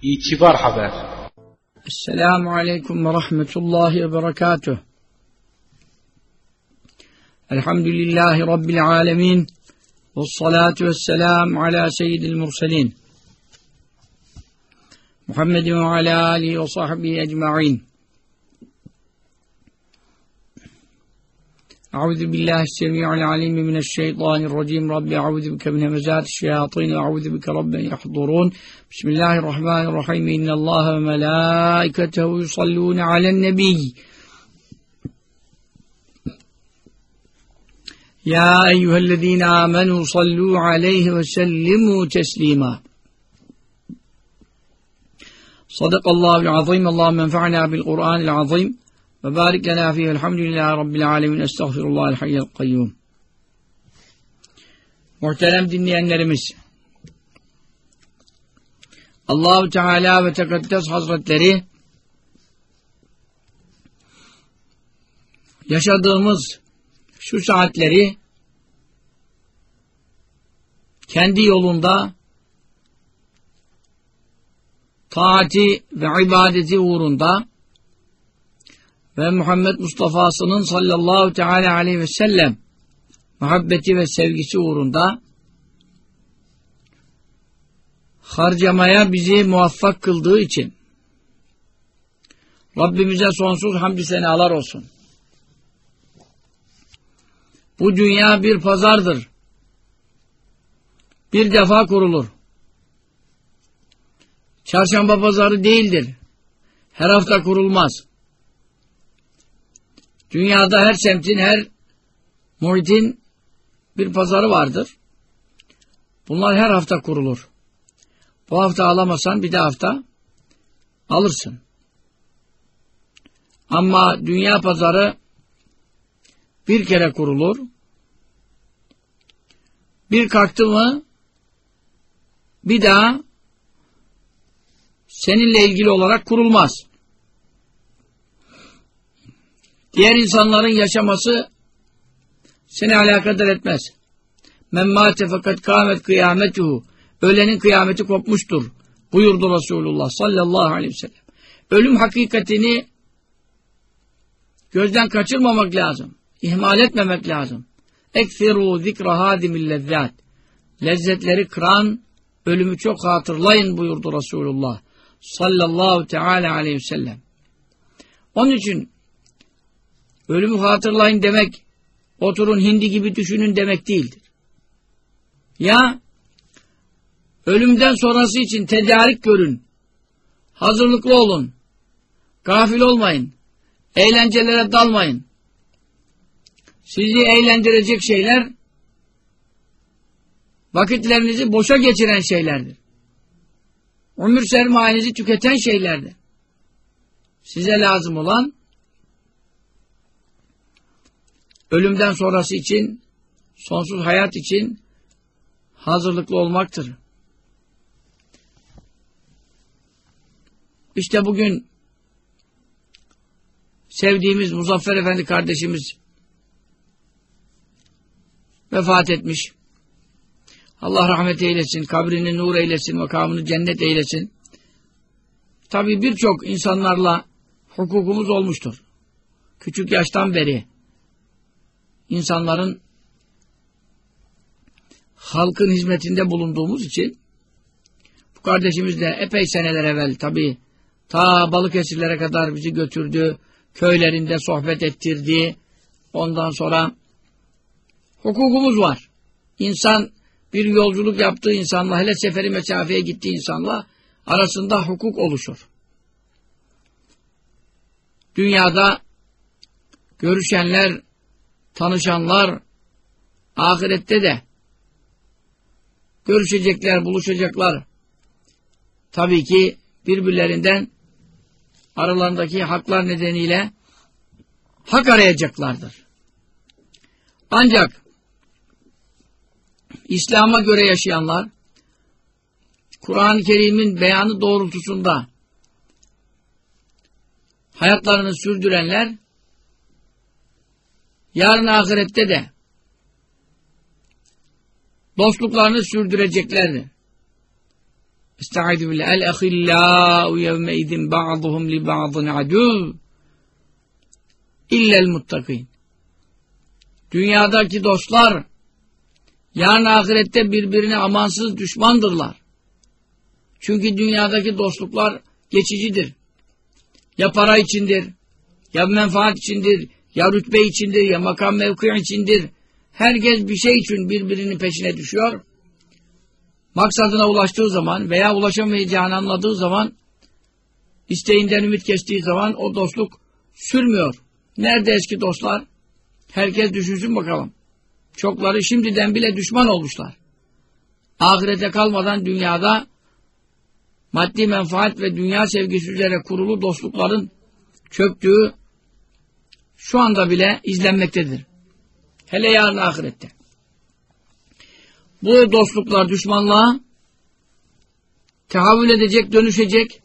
İtibar Haber السلام عليكم ورحمة الله وبركاته الحمد لله رب العالمين والصلاة والسلام على سيد المرسلين محمد وعلى آله وصحبه أجمعين أعوذ بالله السميع العليم من الشيطان الرجيم. رب أعوذ بك من همزات الشياطين وأعوذ بك رب يحضرون. بسم الله الرحمن الرحيم. إن الله وملائكته يصلون على النبي. يا أيها الذين آمنوا صلوا عليه وسلموا تسليما. صدق الله العظيم. اللهم انفعنا بالقرآن العظيم. ve barik lena fihi elhamdülillahi rabbil alemin estağfirullahel hayyel kayyum. Muhterem dinleyenlerimiz Allahu Teala ve Tekaddes Hazretleri yaşadığımız şu saatleri kendi yolunda taati ve ibadeti uğrunda ve Muhammed Mustafa'sının sallallahu teala aleyhi ve sellem muhabbeti ve sevgisi uğrunda harcamaya bizi muvaffak kıldığı için Rabbimize sonsuz hamdü senalar olsun. Bu dünya bir pazardır. Bir defa kurulur. Çarşamba pazarı değildir. Her hafta kurulmaz. Dünyada her semtin, her muhitin bir pazarı vardır. Bunlar her hafta kurulur. Bu hafta alamasan bir de hafta alırsın. Ama dünya pazarı bir kere kurulur. Bir kalktı mı bir daha seninle ilgili olarak kurulmaz. Diğer insanların yaşaması seni alakadar etmez. Men fakat kâmet kıyametuhu. Ölenin kıyameti kopmuştur. Buyurdu Resulullah sallallahu aleyhi ve sellem. Ölüm hakikatini gözden kaçırmamak lazım. İhmal etmemek lazım. Ekfiru zikra hadimil lezzat. Lezzetleri kıran ölümü çok hatırlayın buyurdu Resulullah sallallahu teala aleyhi ve sellem. Onun için ölümü hatırlayın demek oturun hindi gibi düşünün demek değildir. Ya ölümden sonrası için tedarik görün. Hazırlıklı olun. Gafil olmayın. Eğlencelere dalmayın. Sizi eğlendirecek şeyler vakitlerinizi boşa geçiren şeylerdir. Ömür sermayenizi tüketen şeylerdir. Size lazım olan ölümden sonrası için, sonsuz hayat için hazırlıklı olmaktır. İşte bugün sevdiğimiz Muzaffer Efendi kardeşimiz vefat etmiş. Allah rahmet eylesin, kabrini nur eylesin, makamını cennet eylesin. Tabi birçok insanlarla hukukumuz olmuştur. Küçük yaştan beri insanların halkın hizmetinde bulunduğumuz için bu kardeşimiz de epey seneler evvel tabi ta Balıkesirlere kadar bizi götürdü, köylerinde sohbet ettirdi. Ondan sonra hukukumuz var. İnsan bir yolculuk yaptığı insanla, hele seferi mesafeye gittiği insanla arasında hukuk oluşur. Dünyada görüşenler, tanışanlar ahirette de görüşecekler, buluşacaklar. Tabii ki birbirlerinden aralarındaki haklar nedeniyle hak arayacaklardır. Ancak İslam'a göre yaşayanlar Kur'an-ı Kerim'in beyanı doğrultusunda hayatlarını sürdürenler yarın ahirette de dostluklarını sürdüreceklerdir. Estaizu billah. El ehillâhu yevme idin ba'duhum li ba'dın aduv. İllel muttakîn. Dünyadaki dostlar yarın ahirette birbirine amansız düşmandırlar. Çünkü dünyadaki dostluklar geçicidir. Ya para içindir, ya menfaat içindir, ya rütbe içindir, ya makam mevki içindir. Herkes bir şey için birbirinin peşine düşüyor. Maksadına ulaştığı zaman veya ulaşamayacağını anladığı zaman isteğinden ümit kestiği zaman o dostluk sürmüyor. Nerede eski dostlar? Herkes düşünsün bakalım. Çokları şimdiden bile düşman olmuşlar. Ahirete kalmadan dünyada maddi menfaat ve dünya sevgisi üzere kurulu dostlukların çöktüğü şu anda bile izlenmektedir. Hele yarın ahirette. Bu dostluklar düşmanlığa tehavül edecek, dönüşecek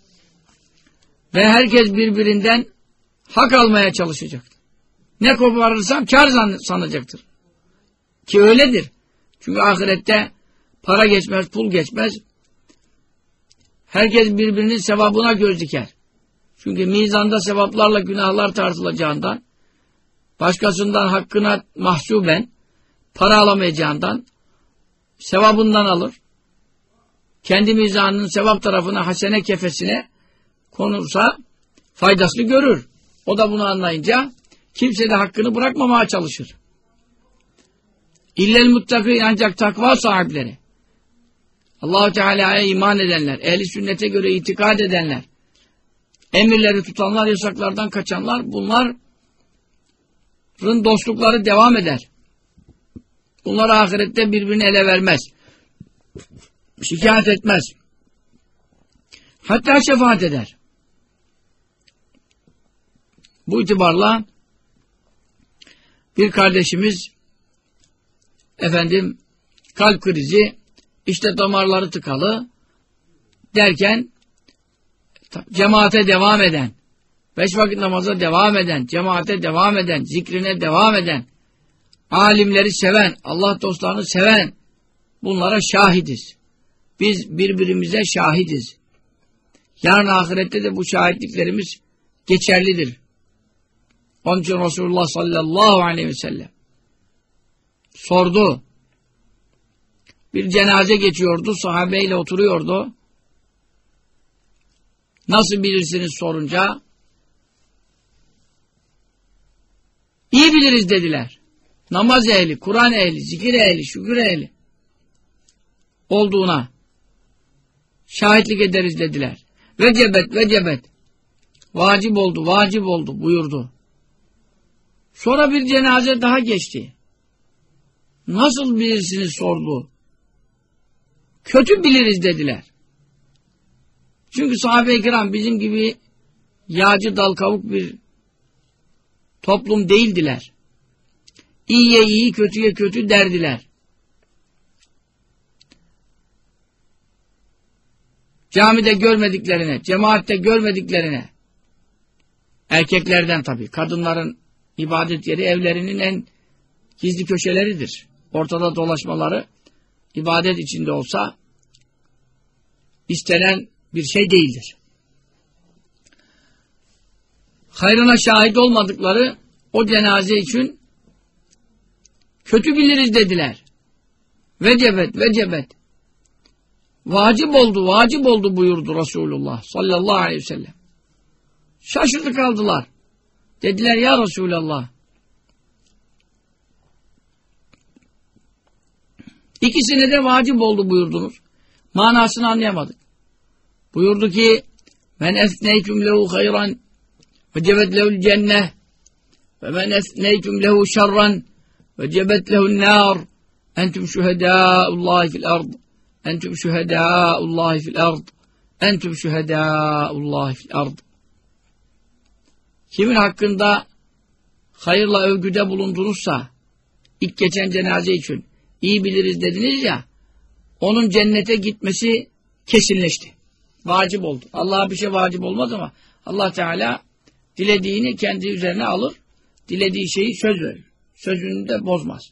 ve herkes birbirinden hak almaya çalışacak. Ne koparırsam kar sanacaktır. Ki öyledir. Çünkü ahirette para geçmez, pul geçmez. Herkes birbirinin sevabına göz diker. Çünkü mizanda sevaplarla günahlar tartılacağından, başkasından hakkına mahsuben, para alamayacağından, sevabından alır. Kendi mizanının sevap tarafına, hasene kefesine konursa faydasını görür. O da bunu anlayınca kimse de hakkını bırakmamaya çalışır. İllel muttaki ancak takva sahipleri. Allahu Teala'ya iman edenler, ehli sünnete göre itikad edenler, emirleri tutanlar, yasaklardan kaçanlar bunların dostlukları devam eder. Bunlar ahirette birbirini ele vermez. Şikayet etmez. Hatta şefaat eder. Bu itibarla bir kardeşimiz efendim kalp krizi işte damarları tıkalı derken cemaate devam eden beş vakit namaza devam eden cemaate devam eden zikrine devam eden alimleri seven Allah dostlarını seven bunlara şahidiz. Biz birbirimize şahidiz. Yarın ahirette de bu şahitliklerimiz geçerlidir. Onun için Resulullah sallallahu aleyhi ve sellem sordu. Bir cenaze geçiyordu, sahabeyle oturuyordu. Nasıl bilirsiniz sorunca iyi biliriz dediler. Namaz ehli, Kur'an ehli, zikir ehli, şükür ehli olduğuna şahitlik ederiz dediler. Vecebet, vecebet. Vacip oldu, vacip oldu buyurdu. Sonra bir cenaze daha geçti. Nasıl bilirsiniz sordu. Kötü biliriz dediler. Çünkü sahabe-i kiram bizim gibi yağcı dal kavuk bir toplum değildiler. İyiye iyi, kötüye kötü derdiler. Camide görmediklerine, cemaatte görmediklerine, erkeklerden tabii, kadınların ibadet yeri evlerinin en gizli köşeleridir. Ortada dolaşmaları ibadet içinde olsa istenen bir şey değildir. Hayrına şahit olmadıkları o cenaze için kötü biliriz dediler. Vecebet, vecebet. Vacip oldu, vacip oldu buyurdu Resulullah sallallahu aleyhi ve sellem. Şaşırdı kaldılar. Dediler ya Resulallah. İkisine de vacip oldu buyurdunuz. Manasını anlayamadık. Buyurdu ki men esneytum lehu hayran ve cebet lehul cenneh ve men esneytum lehu şerran ve cebet lehun nar entum şühedâullâhi fil ard entum şühedâullâhi fil ard entum şühedâullâhi fil ard kimin hakkında hayırla övgüde bulundunuzsa ilk geçen cenaze için iyi biliriz dediniz ya onun cennete gitmesi kesinleşti. Vacip oldu. Allah'a bir şey vacip olmaz ama Allah Teala Dilediğini kendi üzerine alır. Dilediği şeyi söz verir. Sözünü de bozmaz.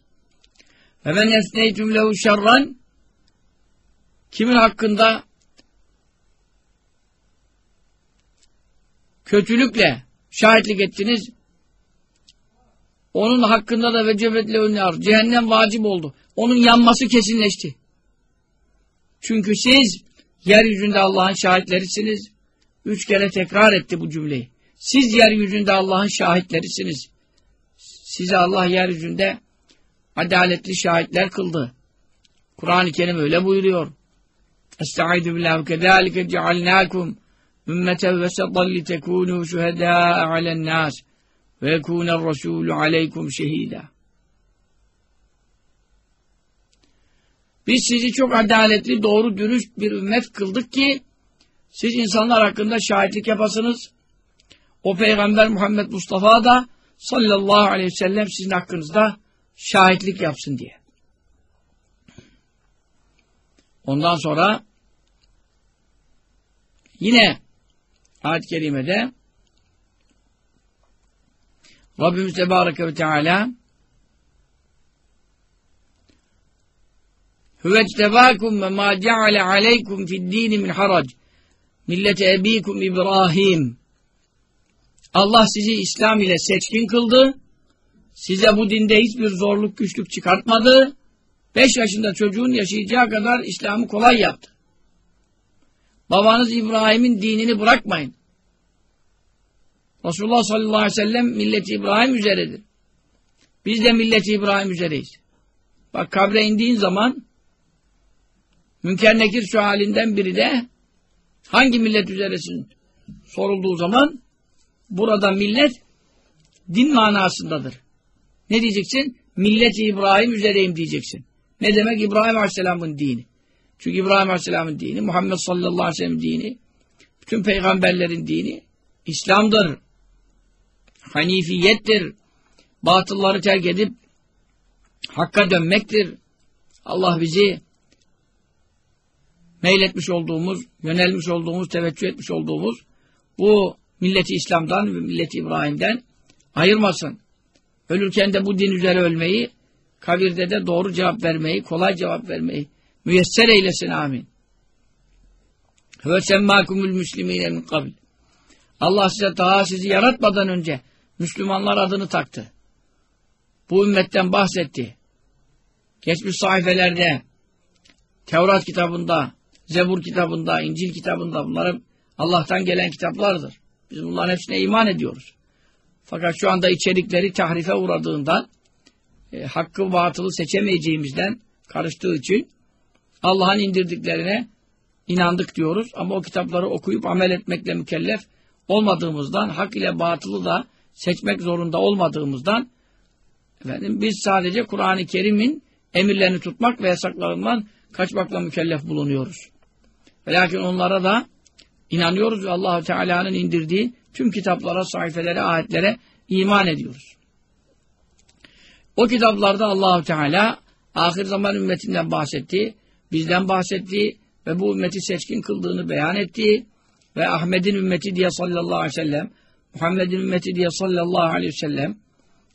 Ve men esneytüm lehu şerran kimin hakkında kötülükle şahitlik ettiniz onun hakkında da vecebetle önler. Cehennem vacip oldu. Onun yanması kesinleşti. Çünkü siz yeryüzünde Allah'ın şahitlerisiniz. Üç kere tekrar etti bu cümleyi. Siz yeryüzünde Allah'ın şahitlerisiniz. Size Allah yeryüzünde adaletli şahitler kıldı. Kur'an-ı Kerim öyle buyuruyor. Estaizu billahi kezalike cealnakum ümmeten vesetan litekûnû şuhedâ'a alennâs ve yekûner rasûlü aleykum şehîdâ. Biz sizi çok adaletli, doğru, dürüst bir ümmet kıldık ki siz insanlar hakkında şahitlik yapasınız. O Peygamber Muhammed Mustafa da sallallahu aleyhi ve sellem sizin hakkınızda şahitlik yapsın diye. Ondan sonra yine ayet-i kerimede Rabbimiz Tebareke ve Teala Hüvectebâkum ve mâ ceale aleykum fid dîni min harac millete ebîkum İbrahim Allah sizi İslam ile seçkin kıldı. Size bu dinde hiçbir zorluk, güçlük çıkartmadı. Beş yaşında çocuğun yaşayacağı kadar İslam'ı kolay yaptı. Babanız İbrahim'in dinini bırakmayın. Resulullah sallallahu aleyhi ve sellem milleti İbrahim üzeredir. Biz de milleti İbrahim üzereyiz. Bak kabre indiğin zaman Münker Nekir sualinden biri de hangi millet üzeresin sorulduğu zaman burada millet din manasındadır. Ne diyeceksin? Milleti İbrahim üzereyim diyeceksin. Ne demek İbrahim Aleyhisselam'ın dini? Çünkü İbrahim Aleyhisselam'ın dini, Muhammed sallallahu aleyhi ve sellem dini, bütün peygamberlerin dini İslam'dır. Hanifiyettir. Batılları terk edip hakka dönmektir. Allah bizi meyletmiş olduğumuz, yönelmiş olduğumuz, teveccüh etmiş olduğumuz bu milleti İslam'dan ve milleti İbrahim'den ayırmasın. Ölürken de bu din üzere ölmeyi, kabirde de doğru cevap vermeyi, kolay cevap vermeyi müyesser eylesin amin. Ve semmâkumul müslimîne min kabil. Allah size daha sizi yaratmadan önce Müslümanlar adını taktı. Bu ümmetten bahsetti. Geçmiş sayfelerde, Tevrat kitabında, Zebur kitabında, İncil kitabında bunlar Allah'tan gelen kitaplardır. Biz bunların hepsine iman ediyoruz. Fakat şu anda içerikleri tahrife uğradığından e, hakkı batılı seçemeyeceğimizden karıştığı için Allah'ın indirdiklerine inandık diyoruz. Ama o kitapları okuyup amel etmekle mükellef olmadığımızdan, hak ile batılı da seçmek zorunda olmadığımızdan efendim, biz sadece Kur'an-ı Kerim'in emirlerini tutmak ve yasaklarından kaçmakla mükellef bulunuyoruz. Ve lakin onlara da inanıyoruz ve allah Teala'nın indirdiği tüm kitaplara, sayfelere, ayetlere iman ediyoruz. O kitaplarda Allahu Teala ahir zaman ümmetinden bahsetti, bizden bahsetti ve bu ümmeti seçkin kıldığını beyan etti ve Ahmet'in ümmeti diye sallallahu aleyhi ve sellem, Muhammed'in ümmeti diye sallallahu aleyhi ve sellem,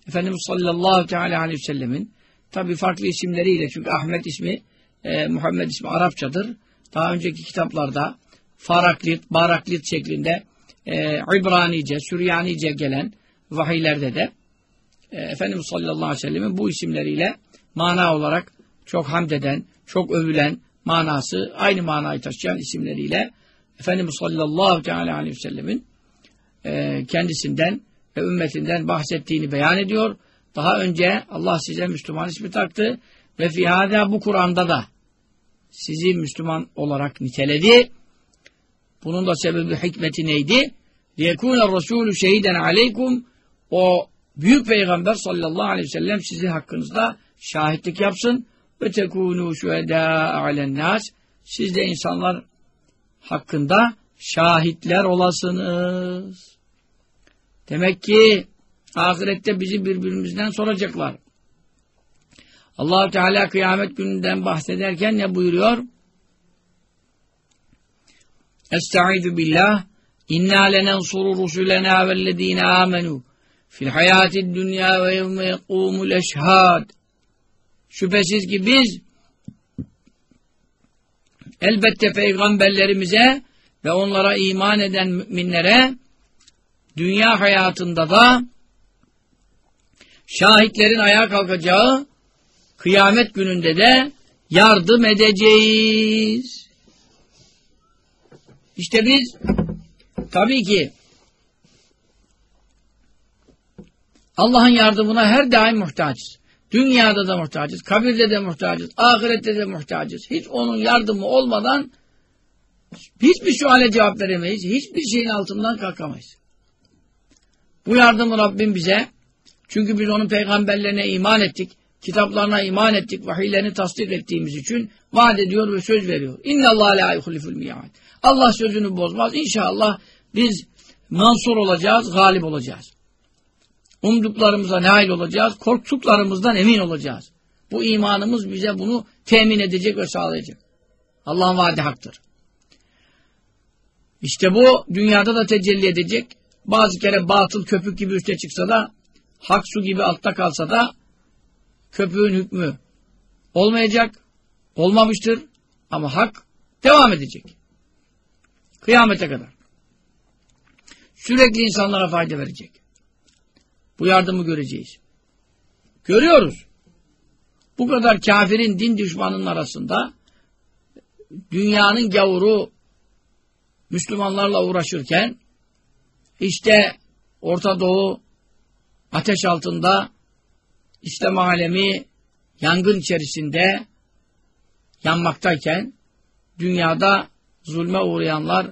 Efendimiz sallallahu teala aleyhi ve sellemin tabi farklı isimleriyle çünkü Ahmet ismi, e, Muhammed ismi Arapçadır. Daha önceki kitaplarda Faraklit, Baraklit şeklinde e, İbranice, Süryanice gelen vahiylerde de e, Efendimiz sallallahu aleyhi ve sellemin bu isimleriyle mana olarak çok hamd eden, çok övülen manası, aynı manayı taşıyan isimleriyle Efendimiz sallallahu aleyhi ve sellemin e, kendisinden ve ümmetinden bahsettiğini beyan ediyor. Daha önce Allah size Müslüman ismi taktı ve fihada bu Kur'an'da da sizi Müslüman olarak niteledi. Bunun da sebebi hikmeti neydi? لِيَكُونَ الرَّسُولُ شَهِدًا عَلَيْكُمْ O büyük peygamber sallallahu aleyhi ve sellem sizin hakkınızda şahitlik yapsın. Ve tekunu şuhedâ alennâs. Siz de insanlar hakkında şahitler olasınız. Demek ki ahirette bizi birbirimizden soracaklar. allah Teala kıyamet gününden bahsederken ne buyuruyor? Estaizu billah. İnna lenensuru rusulena vellezine amenu fil hayatid dünya ve yevme yekumul eşhad Şüphesiz ki biz elbette peygamberlerimize ve onlara iman eden müminlere dünya hayatında da şahitlerin ayağa kalkacağı kıyamet gününde de yardım edeceğiz. İşte biz tabii ki Allah'ın yardımına her daim muhtaçız. Dünyada da muhtacız, kabirde de muhtacız, ahirette de muhtacız. Hiç onun yardımı olmadan hiçbir suale cevap veremeyiz, hiçbir şeyin altından kalkamayız. Bu yardımı Rabbim bize, çünkü biz onun peygamberlerine iman ettik, kitaplarına iman ettik, vahiylerini tasdik ettiğimiz için vaat ediyor ve söz veriyor. İnna Allah la yuhliful mi'ad. Allah sözünü bozmaz. İnşallah biz mansur olacağız, galip olacağız. Umduklarımıza nail olacağız, korktuklarımızdan emin olacağız. Bu imanımız bize bunu temin edecek ve sağlayacak. Allah'ın vaadi haktır. İşte bu dünyada da tecelli edecek. Bazı kere batıl köpük gibi üste çıksa da hak su gibi altta kalsa da köpüğün hükmü olmayacak, olmamıştır ama hak devam edecek. Kıyamete kadar. Sürekli insanlara fayda verecek. Bu yardımı göreceğiz. Görüyoruz. Bu kadar kafirin, din düşmanının arasında dünyanın gavuru Müslümanlarla uğraşırken işte Orta Doğu ateş altında İslam alemi yangın içerisinde yanmaktayken dünyada zulme uğrayanlar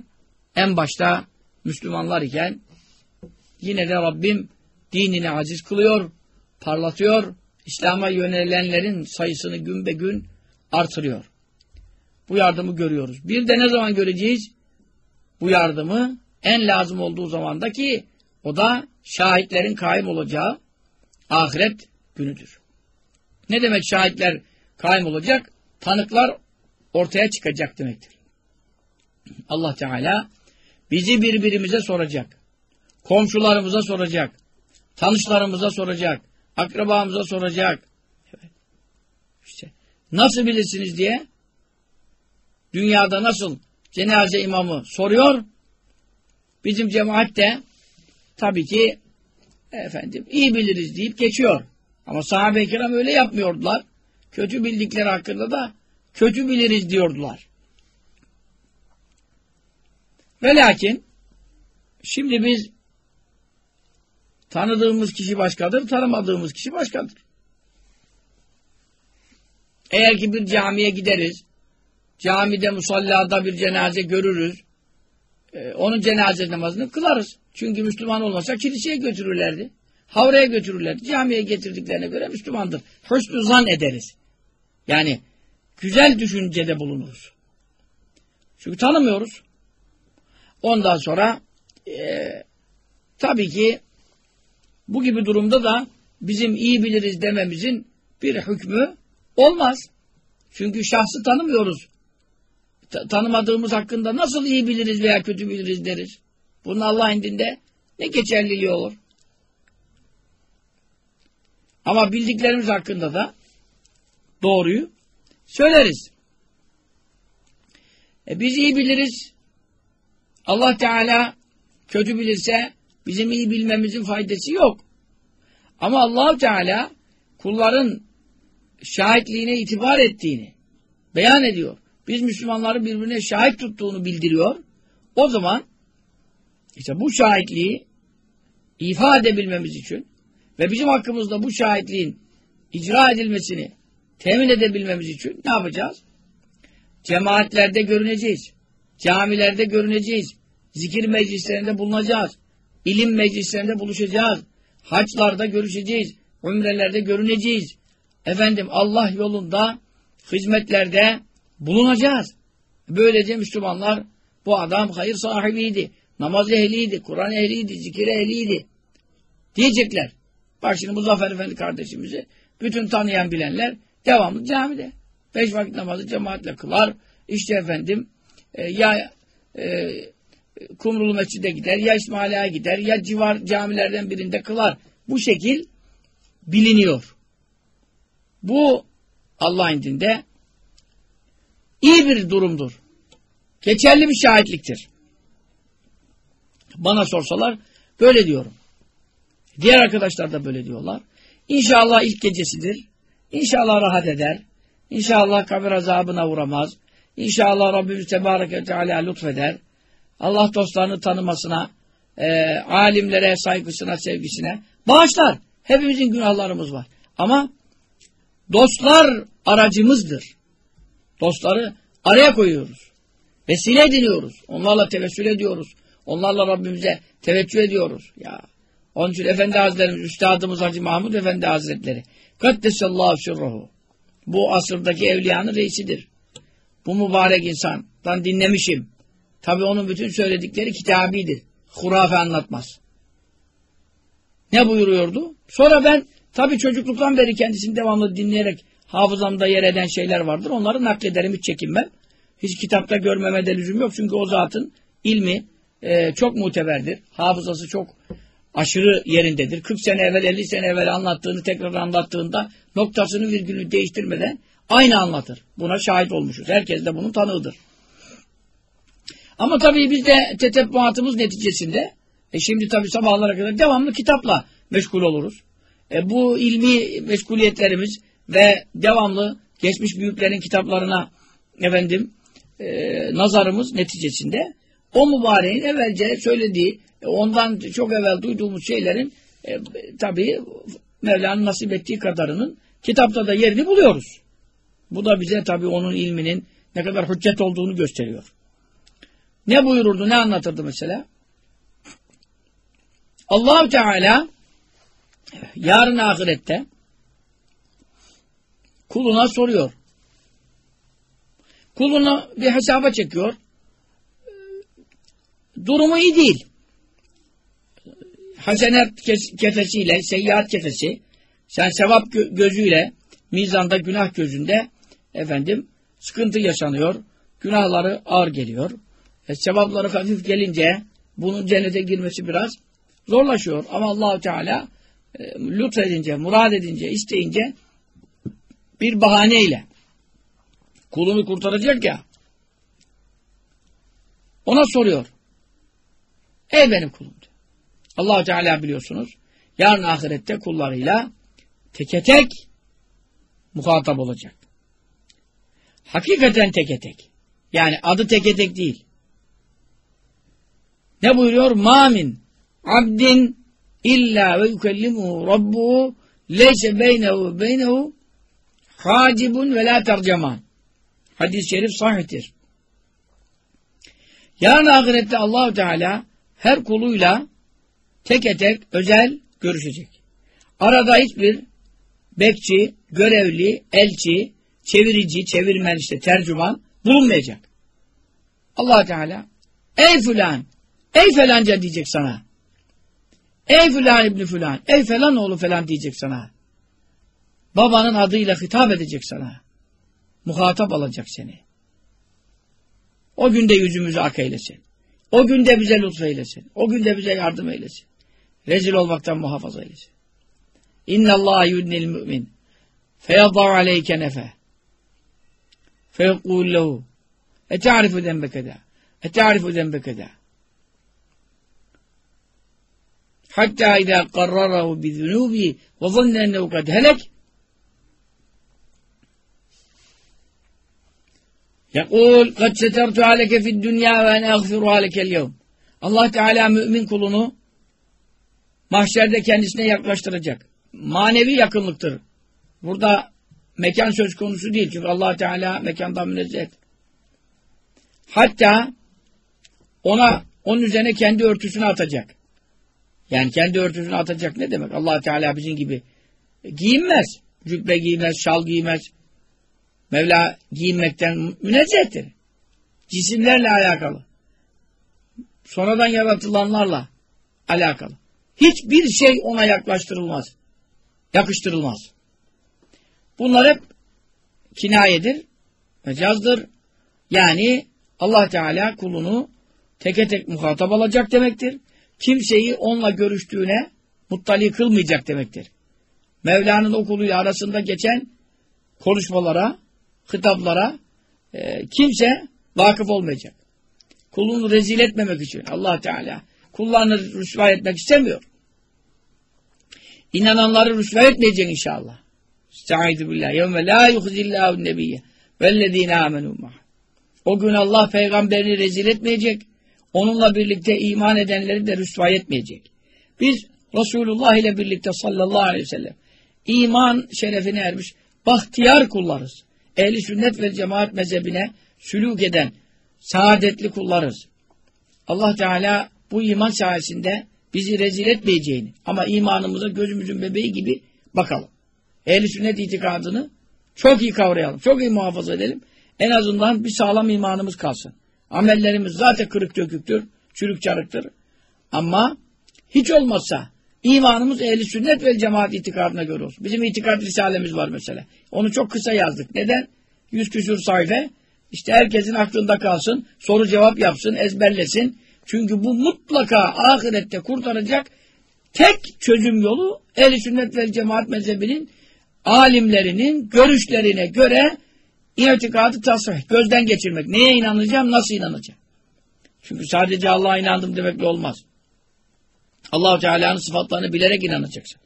en başta Müslümanlar iken yine de Rabbim dinini aziz kılıyor, parlatıyor, İslam'a yönelenlerin sayısını gün be gün artırıyor. Bu yardımı görüyoruz. Bir de ne zaman göreceğiz? Bu yardımı en lazım olduğu zamanda ki o da şahitlerin kaim olacağı ahiret günüdür. Ne demek şahitler kaim olacak? Tanıklar ortaya çıkacak demektir. Allah Teala bizi birbirimize soracak. Komşularımıza soracak. Tanışlarımıza soracak. Akrabamıza soracak. İşte nasıl bilirsiniz diye dünyada nasıl cenaze imamı soruyor. Bizim cemaat de tabii ki efendim iyi biliriz deyip geçiyor. Ama sahabe-i kiram öyle yapmıyordular. Kötü bildikleri hakkında da kötü biliriz diyordular. Ve lakin şimdi biz tanıdığımız kişi başkadır, tanımadığımız kişi başkadır. Eğer ki bir camiye gideriz, camide musallada bir cenaze görürüz, e, onun cenaze namazını kılarız. Çünkü Müslüman olmasa kiliseye götürürlerdi. Havraya götürürlerdi. Camiye getirdiklerine göre Müslümandır. Hüsnü zan ederiz. Yani güzel düşüncede bulunuruz. Çünkü tanımıyoruz. Ondan sonra e, tabii ki bu gibi durumda da bizim iyi biliriz dememizin bir hükmü olmaz. Çünkü şahsı tanımıyoruz. Ta tanımadığımız hakkında nasıl iyi biliriz veya kötü biliriz deriz. Bunun Allah indinde ne geçerliliği olur? Ama bildiklerimiz hakkında da doğruyu söyleriz. E biz iyi biliriz. Allah Teala kötü bilirse bizim iyi bilmemizin faydası yok. Ama allah Teala kulların şahitliğine itibar ettiğini beyan ediyor. Biz Müslümanların birbirine şahit tuttuğunu bildiriyor. O zaman işte bu şahitliği ifade edebilmemiz için ve bizim hakkımızda bu şahitliğin icra edilmesini temin edebilmemiz için ne yapacağız? Cemaatlerde görüneceğiz. Camilerde görüneceğiz. Zikir meclislerinde bulunacağız. İlim meclislerinde buluşacağız. Haçlarda görüşeceğiz. Umrelerde görüneceğiz. Efendim Allah yolunda hizmetlerde bulunacağız. Böylece Müslümanlar bu adam hayır sahibiydi. Namaz ehliydi, Kur'an ehliydi, zikir ehliydi. Diyecekler. Bak şimdi Muzaffer Efendi kardeşimizi bütün tanıyan bilenler devamlı camide. Beş vakit namazı cemaatle kılar. İşte efendim e, ya e, Kumrulu Mescid'e gider, ya İsmaila'ya gider, ya civar camilerden birinde kılar. Bu şekil biliniyor. Bu Allah indinde iyi bir durumdur. Geçerli bir şahitliktir. Bana sorsalar Böyle diyorum. Diğer arkadaşlar da böyle diyorlar. İnşallah ilk gecesidir. İnşallah rahat eder. İnşallah kabir azabına uğramaz. İnşallah Rabbimiz Tebarek ve Teala lütfeder. Allah dostlarını tanımasına, e, alimlere saygısına, sevgisine bağışlar. Hepimizin günahlarımız var. Ama dostlar aracımızdır. Dostları araya koyuyoruz. Vesile ediniyoruz. Onlarla tevessül ediyoruz. Onlarla Rabbimize teveccüh ediyoruz. Ya. Onun için Efendi Hazretlerimiz, Üstadımız Hacı Mahmud Efendi Hazretleri Kaddesallahu sürruhu bu asırdaki evliyanın reisidir. Bu mübarek insandan dinlemişim. Tabi onun bütün söyledikleri kitabidir. Hurafe anlatmaz. Ne buyuruyordu? Sonra ben tabi çocukluktan beri kendisini devamlı dinleyerek hafızamda yer eden şeyler vardır. Onları naklederim hiç çekinmem. Hiç kitapta görmeme de lüzum yok. Çünkü o zatın ilmi e, çok muteberdir. Hafızası çok aşırı yerindedir. 40 sene evvel 50 sene evvel anlattığını tekrar anlattığında noktasını virgülünü değiştirmeden aynı anlatır. Buna şahit olmuşuz. Herkes de bunun tanığıdır. Ama tabii biz de tetebbuatımız neticesinde e şimdi tabii sabahlara kadar devamlı kitapla meşgul oluruz. E bu ilmi meşguliyetlerimiz ve devamlı geçmiş büyüklerin kitaplarına efendim e, nazarımız neticesinde o mübareğin evvelce söylediği e, ondan çok evvel duyduğumuz şeylerin e, tabii Mevla'nın nasip ettiği kadarının kitapta da yerini buluyoruz. Bu da bize tabii onun ilminin ne kadar hüccet olduğunu gösteriyor. Ne buyururdu, ne anlatırdı mesela? allah Teala yarın ahirette kuluna soruyor. Kulunu bir hesaba çekiyor. Durumu iyi değil. Hasenet kefesiyle, seyyiat kefesi, sen sevap gözüyle, mizanda günah gözünde efendim sıkıntı yaşanıyor. Günahları ağır geliyor. E, sevapları hafif gelince bunun cennete girmesi biraz zorlaşıyor. Ama Allahu Teala e, lütfedince, murad edince, isteyince bir bahaneyle kulunu kurtaracak ya ona soruyor. Ey benim kulum diyor. allah Teala biliyorsunuz yarın ahirette kullarıyla teke tek muhatap olacak. Hakikaten teke tek. Yani adı teke tek değil. Ne buyuruyor? Mamin abdin illa ve yukellimuhu rabbuhu leyse beynehu beynehu hacibun ve la terceman. Hadis-i şerif sahihtir. Yarın ahirette Allahu Teala her kuluyla tek tek özel görüşecek. Arada hiçbir bekçi, görevli, elçi, çevirici, çevirmen işte tercüman bulunmayacak. allah Teala ey filan, ey falanca diyecek sana. Ey filan ibni filan, ey falan oğlu falan diyecek sana. Babanın adıyla hitap edecek sana. Muhatap alacak seni. O günde yüzümüzü ak eylesin. O günde bize lütfeylesin. O günde bize yardım eylesin. Rezil olmaktan muhafaza eylesin. İnna Allah yudnil mümin. Feyaddav aleyke nefe. Da. E ta'rifu denbeke da. Hatta idâ karrarahu bi zunubi ve zanne ennehu kad helek Yekul kad setertu aleke fid dünya ve ene agfiru alekel yevm. Allah Teala mümin kulunu mahşerde kendisine yaklaştıracak. Manevi yakınlıktır. Burada mekan söz konusu değil. Çünkü allah Teala mekandan münezzeh. Hatta ona onun üzerine kendi örtüsünü atacak. Yani kendi örtüsünü atacak ne demek? allah Teala bizim gibi giyinmez. Cübbe giymez, şal giymez. Mevla giyinmekten münezzehtir. Cisimlerle alakalı. Sonradan yaratılanlarla alakalı. Hiçbir şey ona yaklaştırılmaz. Yakıştırılmaz. Bunlar hep kinayedir, mecazdır. Yani Allah Teala kulunu teke tek muhatap alacak demektir. Kimseyi onunla görüştüğüne muttali kılmayacak demektir. Mevla'nın okuluyla arasında geçen konuşmalara, hitaplara e, kimse vakıf olmayacak. Kulunu rezil etmemek için Allah Teala kullarını rüsva etmek istemiyor. İnananları rüsva etmeyecek inşallah. Estaizu billah. Yevme la yuhzillahu nebiyye vellezine amenu O gün Allah peygamberini rezil etmeyecek. Onunla birlikte iman edenleri de rüsva etmeyecek. Biz Resulullah ile birlikte sallallahu aleyhi ve sellem iman şerefine ermiş bahtiyar kullarız. Ehli sünnet ve cemaat mezhebine sülük eden saadetli kullarız. Allah Teala bu iman sayesinde bizi rezil etmeyeceğini ama imanımıza gözümüzün bebeği gibi bakalım. Ehli sünnet itikadını çok iyi kavrayalım, çok iyi muhafaza edelim. En azından bir sağlam imanımız kalsın. Amellerimiz zaten kırık döküktür, çürük çarıktır. Ama hiç olmazsa imanımız ehli sünnet ve cemaat itikadına göre olsun. Bizim itikad risalemiz var mesela. Onu çok kısa yazdık. Neden? Yüz küsur sayfa. İşte herkesin aklında kalsın, soru cevap yapsın, ezberlesin. Çünkü bu mutlaka ahirette kurtaracak tek çözüm yolu ehl sünnet ve cemaat mezhebinin alimlerinin görüşlerine göre itikadı tasvih, gözden geçirmek. Neye inanacağım, nasıl inanacağım? Çünkü sadece Allah'a inandım demekle olmaz. allah Teala'nın sıfatlarını bilerek inanacaksın.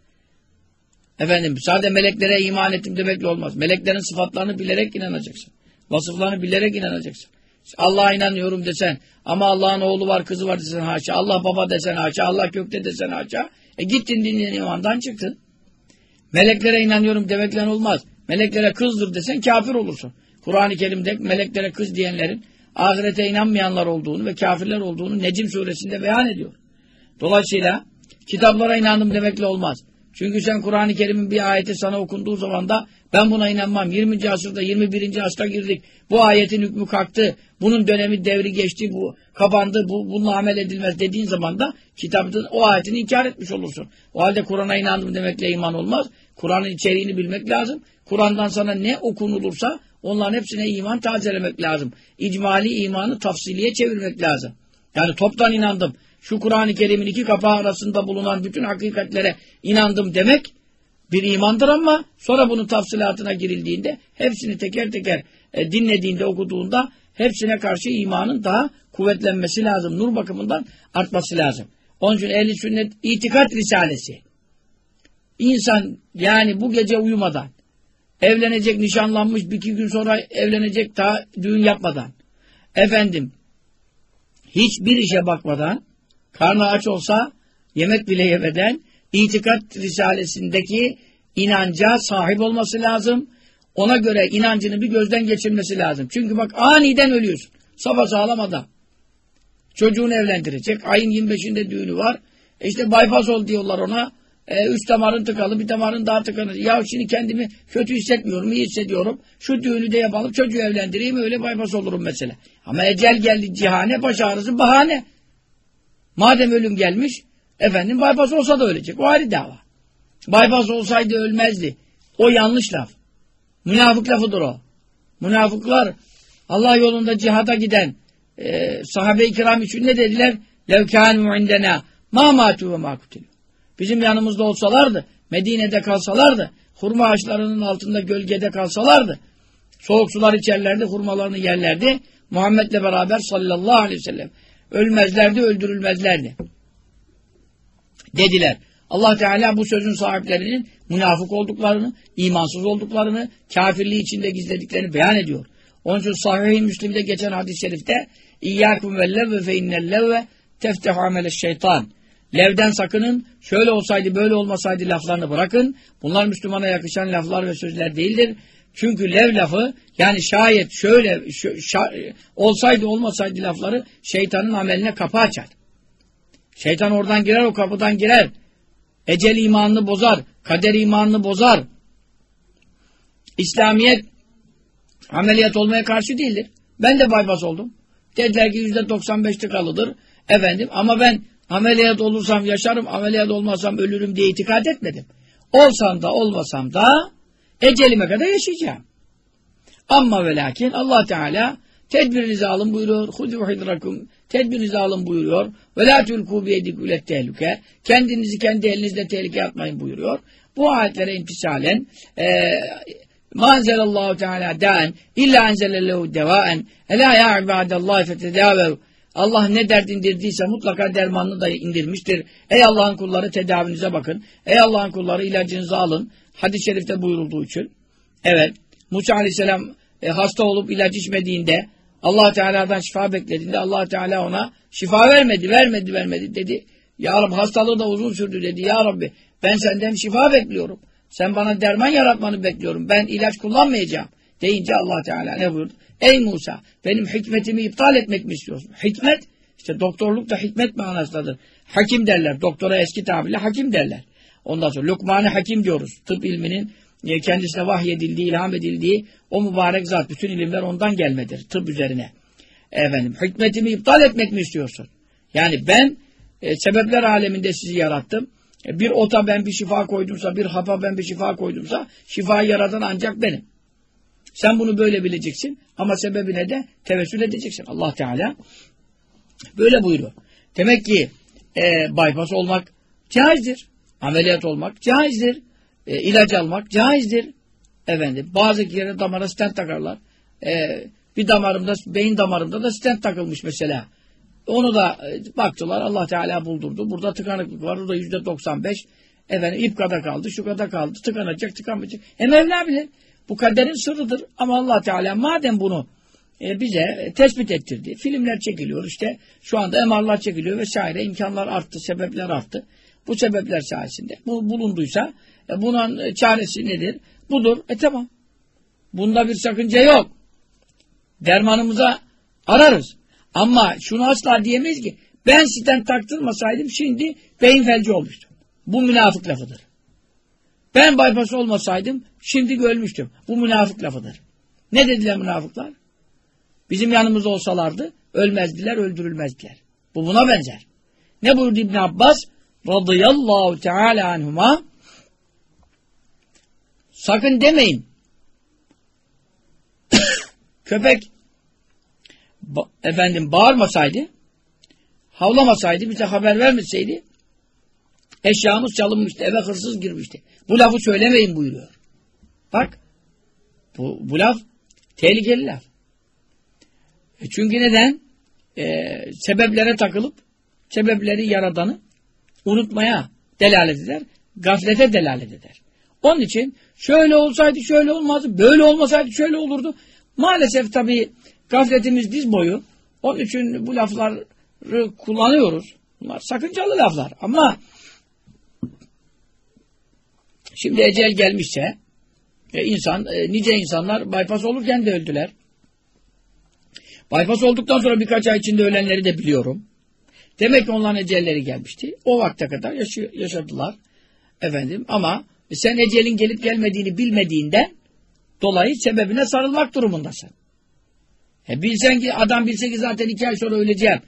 Efendim, sadece meleklere iman ettim demekle olmaz. Meleklerin sıfatlarını bilerek inanacaksın. Vasıflarını bilerek inanacaksın. Allah'a inanıyorum desen ama Allah'ın oğlu var kızı var desen haşa. Allah baba desen haşa. Allah kökte desen haşa. E gittin dinin imandan çıktın. Meleklere inanıyorum demekle olmaz. Meleklere kızdır desen kafir olursun. Kur'an-ı Kerim'de meleklere kız diyenlerin ahirete inanmayanlar olduğunu ve kafirler olduğunu Necim suresinde beyan ediyor. Dolayısıyla kitaplara inandım demekle olmaz. Çünkü sen Kur'an-ı Kerim'in bir ayeti sana okunduğu zaman da ben buna inanmam. 20. asırda 21. asra girdik. Bu ayetin hükmü kalktı. Bunun dönemi devri geçti. Bu kapandı. Bu, bununla amel edilmez dediğin zaman da kitabın o ayetini inkar etmiş olursun. O halde Kur'an'a inandım demekle iman olmaz. Kur'an'ın içeriğini bilmek lazım. Kur'an'dan sana ne okunulursa onların hepsine iman tazelemek lazım. İcmali imanı tafsiliye çevirmek lazım. Yani toptan inandım. Şu Kur'an-ı Kerim'in iki kapağı arasında bulunan bütün hakikatlere inandım demek bir imandır ama sonra bunun tafsilatına girildiğinde hepsini teker teker e, dinlediğinde, okuduğunda hepsine karşı imanın daha kuvvetlenmesi lazım. Nur bakımından artması lazım. Onun için ehli sünnet itikat risalesi. İnsan yani bu gece uyumadan evlenecek, nişanlanmış bir iki gün sonra evlenecek daha düğün yapmadan efendim hiçbir işe bakmadan karnı aç olsa yemek bile yemeden itikat risalesindeki inanca sahip olması lazım. Ona göre inancını bir gözden geçirmesi lazım. Çünkü bak aniden ölüyorsun. Sabah sağlam adam. Çocuğunu evlendirecek. Ayın 25'inde düğünü var. E işte bypass ol diyorlar ona. E, üç damarın tıkalı, bir damarın daha tıkanır. Ya şimdi kendimi kötü hissetmiyorum, iyi hissediyorum. Şu düğünü de yapalım, çocuğu evlendireyim, öyle bypass olurum mesela. Ama ecel geldi cihane, baş ağrısı bahane. Madem ölüm gelmiş, efendim bypass olsa da ölecek. O ayrı dava. Bypass olsaydı ölmezdi. O yanlış laf. Münafık lafıdır o. Münafıklar Allah yolunda cihada giden e, sahabe-i kiram için ne dediler? لَوْ indena ma matu ve ma Bizim yanımızda olsalardı, Medine'de kalsalardı, hurma ağaçlarının altında gölgede kalsalardı, soğuk sular içerlerdi, hurmalarını yerlerdi, Muhammed'le beraber sallallahu aleyhi ve sellem ölmezlerdi, öldürülmezlerdi. Dediler. Allah Teala bu sözün sahiplerinin münafık olduklarını, imansız olduklarını, kafirliği içinde gizlediklerini beyan ediyor. Onun için Sahih-i Müslim'de geçen hadis-i şerifte İyyâkum vellevve fe innellevve teftehu amele şeytan. Levden sakının, şöyle olsaydı böyle olmasaydı laflarını bırakın. Bunlar Müslümana yakışan laflar ve sözler değildir. Çünkü lev lafı yani şayet şöyle olsaydı olmasaydı lafları şeytanın ameline kapı açar. Şeytan oradan girer o kapıdan girer. Ecel imanını bozar. Kader imanını bozar. İslamiyet ameliyat olmaya karşı değildir. Ben de bypass oldum. Dediler ki yüzde 95 tıkalıdır. Efendim ama ben ameliyat olursam yaşarım, ameliyat olmazsam ölürüm diye itikad etmedim. Olsam da olmasam da ecelime kadar yaşayacağım. Ama ve lakin Allah Teala tedbirinizi alın buyuruyor. Hudu hidrakum Tedbirinizi alın buyuruyor. Ve la tulku biyedikület tehlike. Kendinizi kendi elinizle tehlikeye atmayın buyuruyor. Bu ayetlere imtisalen e, ma enzelallahu teala daen illa enzelellehu devaen elâ ya ibadallahi fetedaveru Allah ne dert indirdiyse mutlaka dermanını da indirmiştir. Ey Allah'ın kulları tedavinize bakın. Ey Allah'ın kulları ilacınızı alın. Hadis-i şerifte buyurulduğu için. Evet. Musa aleyhisselam e, hasta olup ilaç içmediğinde allah Teala'dan şifa beklediğinde allah Teala ona şifa vermedi, vermedi, vermedi dedi. Ya Rabbi hastalığı da uzun sürdü dedi. Ya Rabbi ben senden şifa bekliyorum. Sen bana derman yaratmanı bekliyorum. Ben ilaç kullanmayacağım. Deyince allah Teala ne buyurdu? Ey Musa benim hikmetimi iptal etmek mi istiyorsun? Hikmet işte doktorluk da hikmet manasındadır. Hakim derler. Doktora eski tabirle hakim derler. Ondan sonra Lukman-ı Hakim diyoruz. Tıp ilminin e, kendisine vahyedildiği, ilham edildiği o mübarek zat. Bütün ilimler ondan gelmedir. Tıp üzerine. Efendim hikmetimi iptal etmek mi istiyorsun? Yani ben e, sebepler aleminde sizi yarattım. E, bir ota ben bir şifa koydumsa, bir hapa ben bir şifa koydumsa şifayı yaratan ancak benim. Sen bunu böyle bileceksin ama sebebine de tevessül edeceksin. Allah Teala böyle buyuruyor. Demek ki e, bypass olmak caizdir. Ameliyat olmak caizdir. E, ilaç almak caizdir. Efendim, bazı yere damara stent takarlar. E, bir damarımda, beyin damarımda da stent takılmış mesela. Onu da e, baktılar, Allah Teala buldurdu. Burada tıkanıklık var, burada yüzde 95. Efendim, ip kadar kaldı, şu kadar kaldı, tıkanacak, tıkanmayacak. E Mevla bilir. Bu kaderin sırrıdır. Ama Allah Teala madem bunu e, bize tespit ettirdi. Filmler çekiliyor işte. Şu anda MR'lar çekiliyor vesaire. imkanlar arttı, sebepler arttı. Bu sebepler sayesinde bu bulunduysa e, bunun çaresi nedir? Budur. E tamam. Bunda bir sakınca yok. Dermanımıza ararız. Ama şunu asla diyemeyiz ki ben sizden taktırmasaydım şimdi beyin felci olmuştum. Bu münafık lafıdır. Ben bypass olmasaydım şimdi ölmüştüm. Bu münafık lafıdır. Ne dediler münafıklar? Bizim yanımızda olsalardı ölmezdiler, öldürülmezdiler. Bu buna benzer. Ne buyurdu İbn Abbas? Radıyallahu teala anhuma Sakın demeyin. Köpek ba efendim bağırmasaydı havlamasaydı bize haber vermeseydi eşyamız çalınmıştı, eve hırsız girmişti. Bu lafı söylemeyin buyuruyor. Bak bu, bu laf tehlikeli laf. E çünkü neden? E, sebeplere takılıp sebepleri yaradanı unutmaya delalet eder. Gaflete delalet eder. Onun için şöyle olsaydı şöyle olmazdı, böyle olmasaydı şöyle olurdu. Maalesef tabii gafletimiz diz boyu. Onun için bu lafları kullanıyoruz. Bunlar sakıncalı laflar. Ama şimdi ecel gelmişse e, insan, e, nice insanlar bypass olurken de öldüler. Bypass olduktan sonra birkaç ay içinde ölenleri de biliyorum. Demek ki onların ecelleri gelmişti. O vakte kadar yaşadılar. Efendim ama sen ecelin gelip gelmediğini bilmediğinden dolayı sebebine sarılmak durumundasın. E bilsen ki adam bilse ki zaten iki ay sonra öleceğim.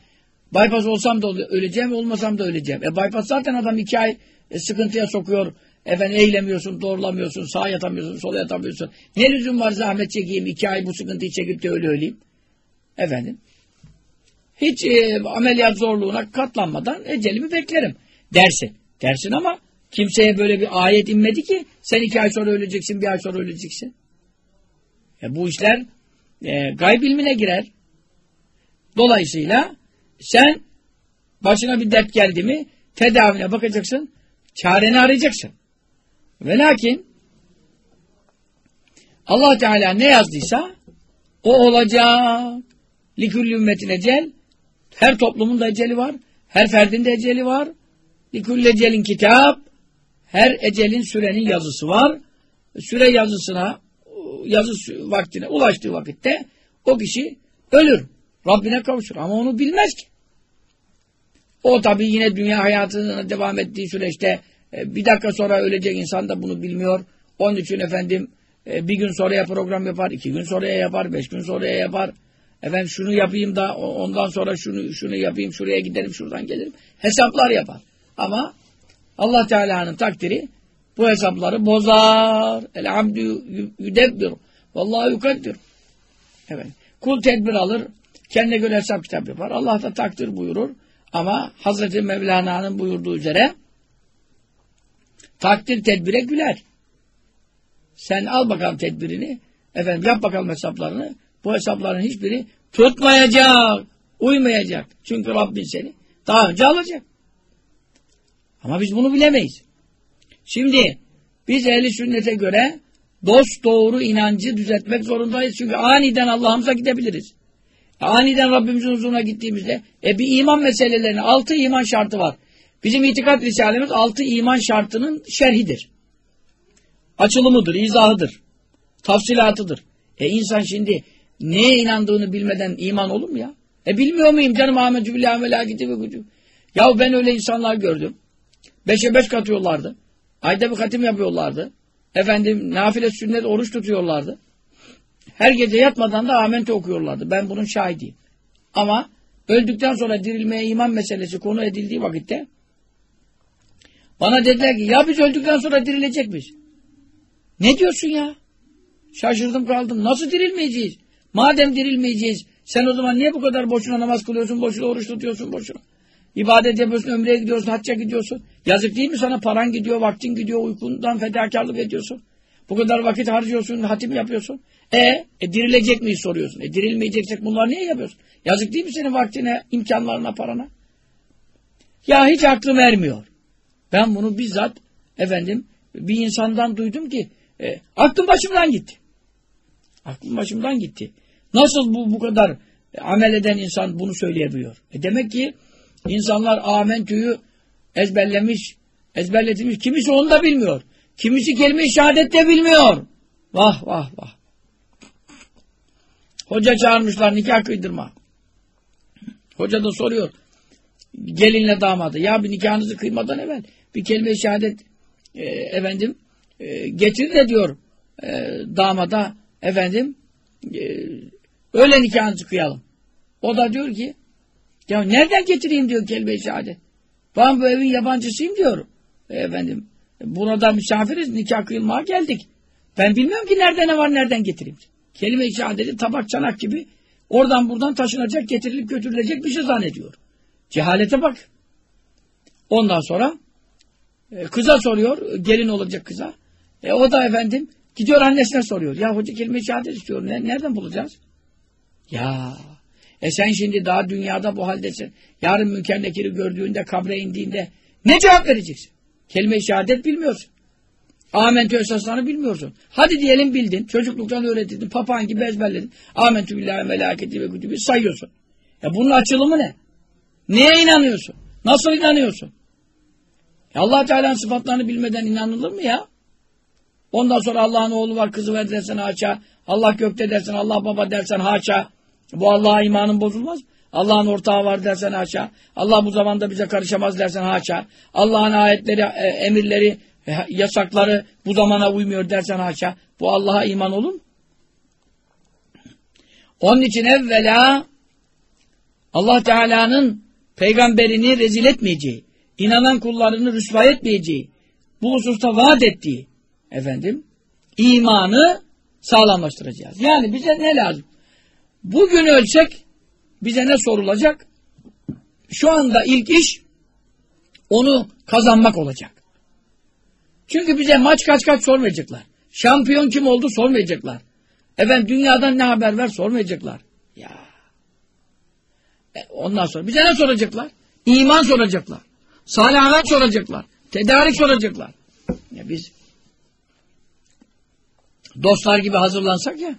Bypass olsam da öleceğim, olmasam da öleceğim. E bypass zaten adam iki ay e, sıkıntıya sokuyor. Efendim eğilemiyorsun, doğrulamıyorsun, sağa yatamıyorsun, sola yatamıyorsun. Ne lüzum var zahmet çekeyim, iki ay bu sıkıntıyı çekip de öyle öleyim. Efendim. Hiç e, ameliyat zorluğuna katlanmadan ecelimi beklerim dersin. Dersin ama kimseye böyle bir ayet inmedi ki sen iki ay sonra öleceksin, bir ay sonra öleceksin. E, bu işler e, gayb ilmine girer. Dolayısıyla sen başına bir dert geldi mi tedavine bakacaksın, çareni arayacaksın. Ve lakin Allah Teala ne yazdıysa o olacak. Likülli ümmetin ecel. Her toplumun da eceli var. Her ferdin de eceli var. Likülli ecelin kitap. Her ecelin sürenin yazısı var. Süre yazısına yazı vaktine ulaştığı vakitte o kişi ölür. Rabbine kavuşur. Ama onu bilmez ki. O tabii yine dünya hayatına devam ettiği süreçte e, bir dakika sonra ölecek insan da bunu bilmiyor. Onun için efendim e, bir gün sonraya program yapar, iki gün sonraya yapar, beş gün sonraya yapar. Efendim şunu yapayım da ondan sonra şunu şunu yapayım, şuraya gidelim, şuradan gelirim. Hesaplar yapar. Ama Allah Teala'nın takdiri bu hesapları bozar. El hamdü yüdebbir. Vallahi yukaddir. Evet. Kul tedbir alır. Kendine göre hesap kitap yapar. Allah da takdir buyurur. Ama Hazreti Mevlana'nın buyurduğu üzere takdir tedbire güler. Sen al bakalım tedbirini. Efendim yap bakalım hesaplarını. Bu hesapların hiçbiri tutmayacak. Uymayacak. Çünkü Rabbin seni daha önce alacak. Ama biz bunu bilemeyiz. Şimdi biz ehli sünnete göre dost doğru inancı düzeltmek zorundayız. Çünkü aniden Allah'ımıza gidebiliriz. Aniden Rabbimizin huzuruna gittiğimizde e bir iman meselelerine altı iman şartı var. Bizim itikat risalemiz altı iman şartının şerhidir. Açılımıdır, izahıdır, tafsilatıdır. E insan şimdi neye inandığını bilmeden iman olur mu ya? E bilmiyor muyum canım Ahmetü billahi melaketi ve gücü. Ya ben öyle insanlar gördüm. Beşe beş katıyorlardı. Ayda bir katim yapıyorlardı. Efendim nafile sünnet oruç tutuyorlardı. Her gece yatmadan da amente okuyorlardı. Ben bunun şahidiyim. Ama öldükten sonra dirilmeye iman meselesi konu edildiği vakitte bana dediler ki ya biz öldükten sonra dirilecek miyiz? Ne diyorsun ya? Şaşırdım kaldım. Nasıl dirilmeyeceğiz? Madem dirilmeyeceğiz sen o zaman niye bu kadar boşuna namaz kılıyorsun, boşuna oruç tutuyorsun, boşuna? İbadet yapıyorsun, ömreye gidiyorsun, hacca gidiyorsun. Yazık değil mi sana? Paran gidiyor, vaktin gidiyor, uykundan fedakarlık ediyorsun. Bu kadar vakit harcıyorsun, hatim yapıyorsun. E, e dirilecek miyiz soruyorsun. E dirilmeyeceksek bunlar niye yapıyorsun? Yazık değil mi senin vaktine, imkanlarına, parana? Ya hiç aklım ermiyor. Ben bunu bizzat efendim bir insandan duydum ki e, aklım başımdan gitti. Aklım başımdan gitti. Nasıl bu bu kadar amel eden insan bunu söyleyebiliyor? E demek ki insanlar amentüyü ezberlemiş, ezberletilmiş. Kimisi onu da bilmiyor. Kimisi kelime-i şehadet de bilmiyor. Vah vah vah. Hoca çağırmışlar nikah kıydırma. Hoca da soruyor. Gelinle damadı. Ya bir nikahınızı kıymadan evvel bir kelime-i şehadet e, efendim e, getir de diyor e, damada efendim e, öyle nikahınızı kıyalım. O da diyor ki ya nereden getireyim diyor kelime-i şehadet. Ben bu evin yabancısıyım diyor. E, efendim burada misafiriz nikah kıyılmaya geldik. Ben bilmiyorum ki nerede ne var nereden getireyim. Kelime-i şehadeti tabak çanak gibi oradan buradan taşınacak getirilip götürülecek bir şey zannediyor. Cehalete bak. Ondan sonra e, kıza soruyor, gelin olacak kıza. E, o da efendim gidiyor annesine soruyor. Ya hoca kelime-i şehadet istiyor. Ne, nereden bulacağız? Ya e sen şimdi daha dünyada bu haldesin. Yarın münker nekiri gördüğünde, kabre indiğinde ne cevap vereceksin? Kelime-i şehadet bilmiyorsun. Amentü esaslarını bilmiyorsun. Hadi diyelim bildin. Çocukluktan öğretildin. Papağan gibi ezberledin. Amentü billahi melaketi ve kütübü sayıyorsun. Ya bunun açılımı ne? Neye inanıyorsun? Nasıl inanıyorsun? allah Teala'nın sıfatlarını bilmeden inanılır mı ya? Ondan sonra Allah'ın oğlu var, kızı var dersen haça. Allah gökte dersen, Allah baba dersen haça. Bu Allah'a imanın bozulmaz? Allah'ın ortağı var dersen haça. Allah bu zamanda bize karışamaz dersen haça. Allah'ın ayetleri, e, emirleri, e, yasakları bu zamana uymuyor dersen haça. Bu Allah'a iman olur mu? Onun için evvela Allah Teala'nın peygamberini rezil etmeyeceği, inanan kullarını rüsva etmeyeceği, bu hususta vaat ettiği efendim imanı sağlamlaştıracağız. Yani bize ne lazım? Bugün ölsek bize ne sorulacak? Şu anda ilk iş onu kazanmak olacak. Çünkü bize maç kaç kaç sormayacaklar. Şampiyon kim oldu sormayacaklar. Efendim dünyadan ne haber ver sormayacaklar. Ya. E, ondan sonra bize ne soracaklar? İman soracaklar. Salih soracaklar. Tedarik soracaklar. Ya biz dostlar gibi hazırlansak ya.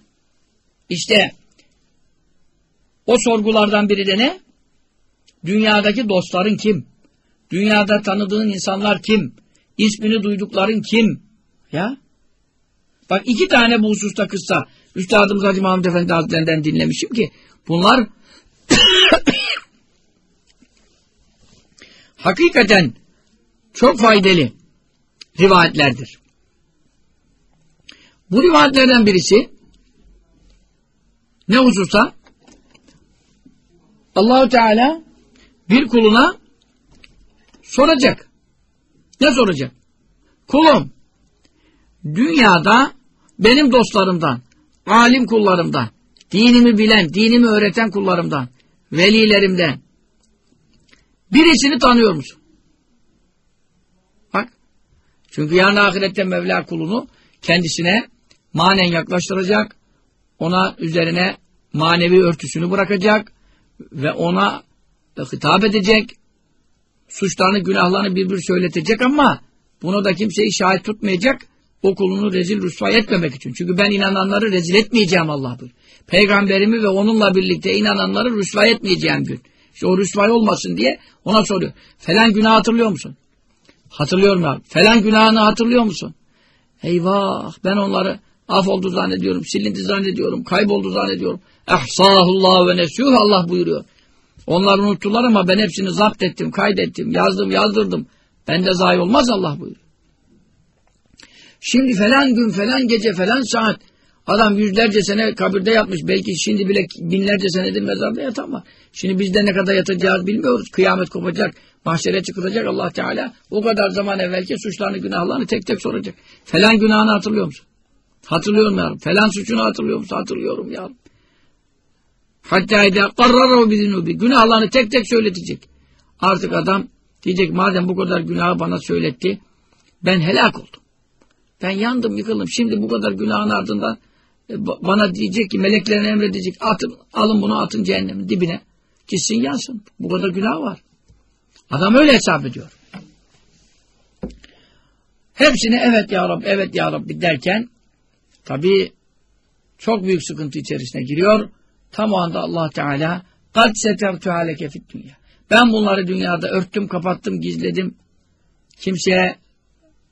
İşte o sorgulardan biri de ne? Dünyadaki dostların kim? Dünyada tanıdığın insanlar kim? İsmini duydukların kim? Ya? Bak iki tane bu hususta kıssa Üstadımız Hacı Mahmud Efendi Hazretlerinden dinlemişim ki bunlar hakikaten çok faydalı rivayetlerdir. Bu rivayetlerden birisi ne hususta? Allahu Teala bir kuluna soracak. Ne soracak? Kulum, dünyada benim dostlarımdan, alim kullarımdan, dinimi bilen, dinimi öğreten kullarımdan, velilerimden birisini tanıyor musun? Bak. Çünkü yarın ahirette Mevla kulunu kendisine manen yaklaştıracak, ona üzerine manevi örtüsünü bırakacak, ve ona hitap edecek, suçlarını, günahlarını bir bir söyletecek ama bunu da kimseyi şahit tutmayacak, o kulunu rezil rüsva etmemek için. Çünkü ben inananları rezil etmeyeceğim Allah buyuruyor. Peygamberimi ve onunla birlikte inananları rüsva etmeyeceğim gün. İşte o rüsvay olmasın diye ona soruyor. Falan günah hatırlıyor musun? Hatırlıyorum ya. Falan günahını hatırlıyor musun? Eyvah ben onları af oldu zannediyorum, silindi zannediyorum, kayboldu zannediyorum. Ehsahullah ve nesюh Allah buyuruyor. Onlar unuttular ama ben hepsini zapt ettim, kaydettim, yazdım, yazdırdım. Ben de zayi olmaz Allah buyuruyor. Şimdi falan gün, falan gece, falan saat adam yüzlerce sene kabirde yatmış. Belki şimdi bile binlerce senedir mezarda yatan var. Şimdi biz de ne kadar yatacağız bilmiyoruz. Kıyamet kopacak, mahşere çıkılacak Allah Teala. O kadar zaman evvelki suçlarını, günahlarını tek tek soracak. Falan günahını hatırlıyor musun? Hatırlıyorum ya. Falan suçunu hatırlıyor musun? Hatırlıyorum ya. Hatta ede karrara bizinubi. Günahlarını tek tek söyletecek. Artık adam diyecek madem bu kadar günahı bana söyletti ben helak oldum. Ben yandım yıkıldım. Şimdi bu kadar günahın ardından e, bana diyecek ki meleklerine emredecek atın, alın bunu atın cehennemin dibine. Gitsin yansın. Bu kadar günah var. Adam öyle hesap ediyor. Hepsine evet ya Rabbi, evet ya Rabbi derken Tabi çok büyük sıkıntı içerisine giriyor. Tam o anda Allah Teala kad setertu aleke fit dünya. Ben bunları dünyada örttüm, kapattım, gizledim. Kimseye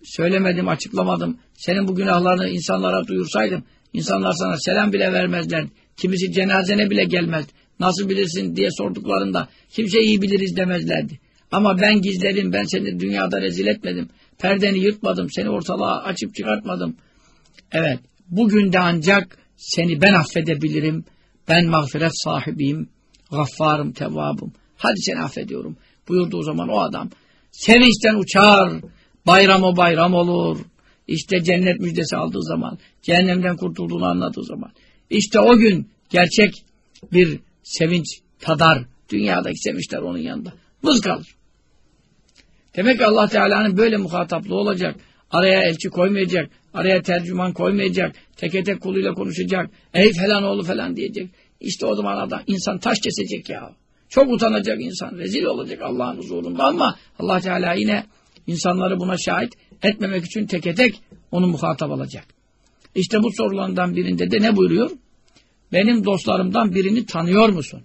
söylemedim, açıklamadım. Senin bu günahlarını insanlara duyursaydım, insanlar sana selam bile vermezler. Kimisi cenazene bile gelmez. Nasıl bilirsin diye sorduklarında kimse iyi biliriz demezlerdi. Ama ben gizledim, ben seni dünyada rezil etmedim. Perdeni yırtmadım, seni ortalığa açıp çıkartmadım. Evet, bugün de ancak seni ben affedebilirim. Ben mağfiret sahibiyim, gaffarım, tevvabım. Hadi seni affediyorum. Buyurduğu zaman o adam sevinçten uçar, bayram o bayram olur. İşte cennet müjdesi aldığı zaman, cehennemden kurtulduğunu anladığı zaman. İşte o gün gerçek bir sevinç tadar. Dünyadaki sevinçler onun yanında. Vız kalır. Demek ki Allah Teala'nın böyle muhataplığı olacak. Araya elçi koymayacak. Araya tercüman koymayacak. Teke tek kuluyla konuşacak. Ey falan oğlu falan diyecek. İşte o zaman adam insan taş kesecek ya. Çok utanacak insan. Rezil olacak Allah'ın huzurunda ama Allah Teala yine insanları buna şahit etmemek için teke tek onu muhatap alacak. İşte bu sorularından birinde de ne buyuruyor? Benim dostlarımdan birini tanıyor musun?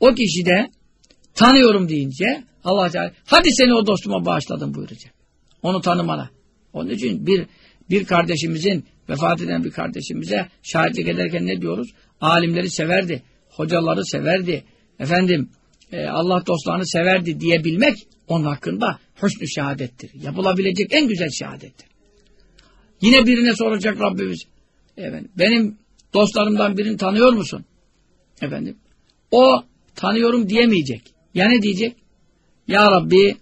O kişi de tanıyorum deyince Allah Teala hadi seni o dostuma bağışladım buyuracak. Onu tanımana. Onun için bir bir kardeşimizin vefat eden bir kardeşimize şahitlik ederken ne diyoruz? Alimleri severdi, hocaları severdi, efendim e, Allah dostlarını severdi diyebilmek onun hakkında hüsnü şehadettir. Yapılabilecek en güzel şehadettir. Yine birine soracak Rabbimiz. Efendim, benim dostlarımdan birini tanıyor musun? Efendim. O tanıyorum diyemeyecek. Ya ne diyecek? Ya Rabbi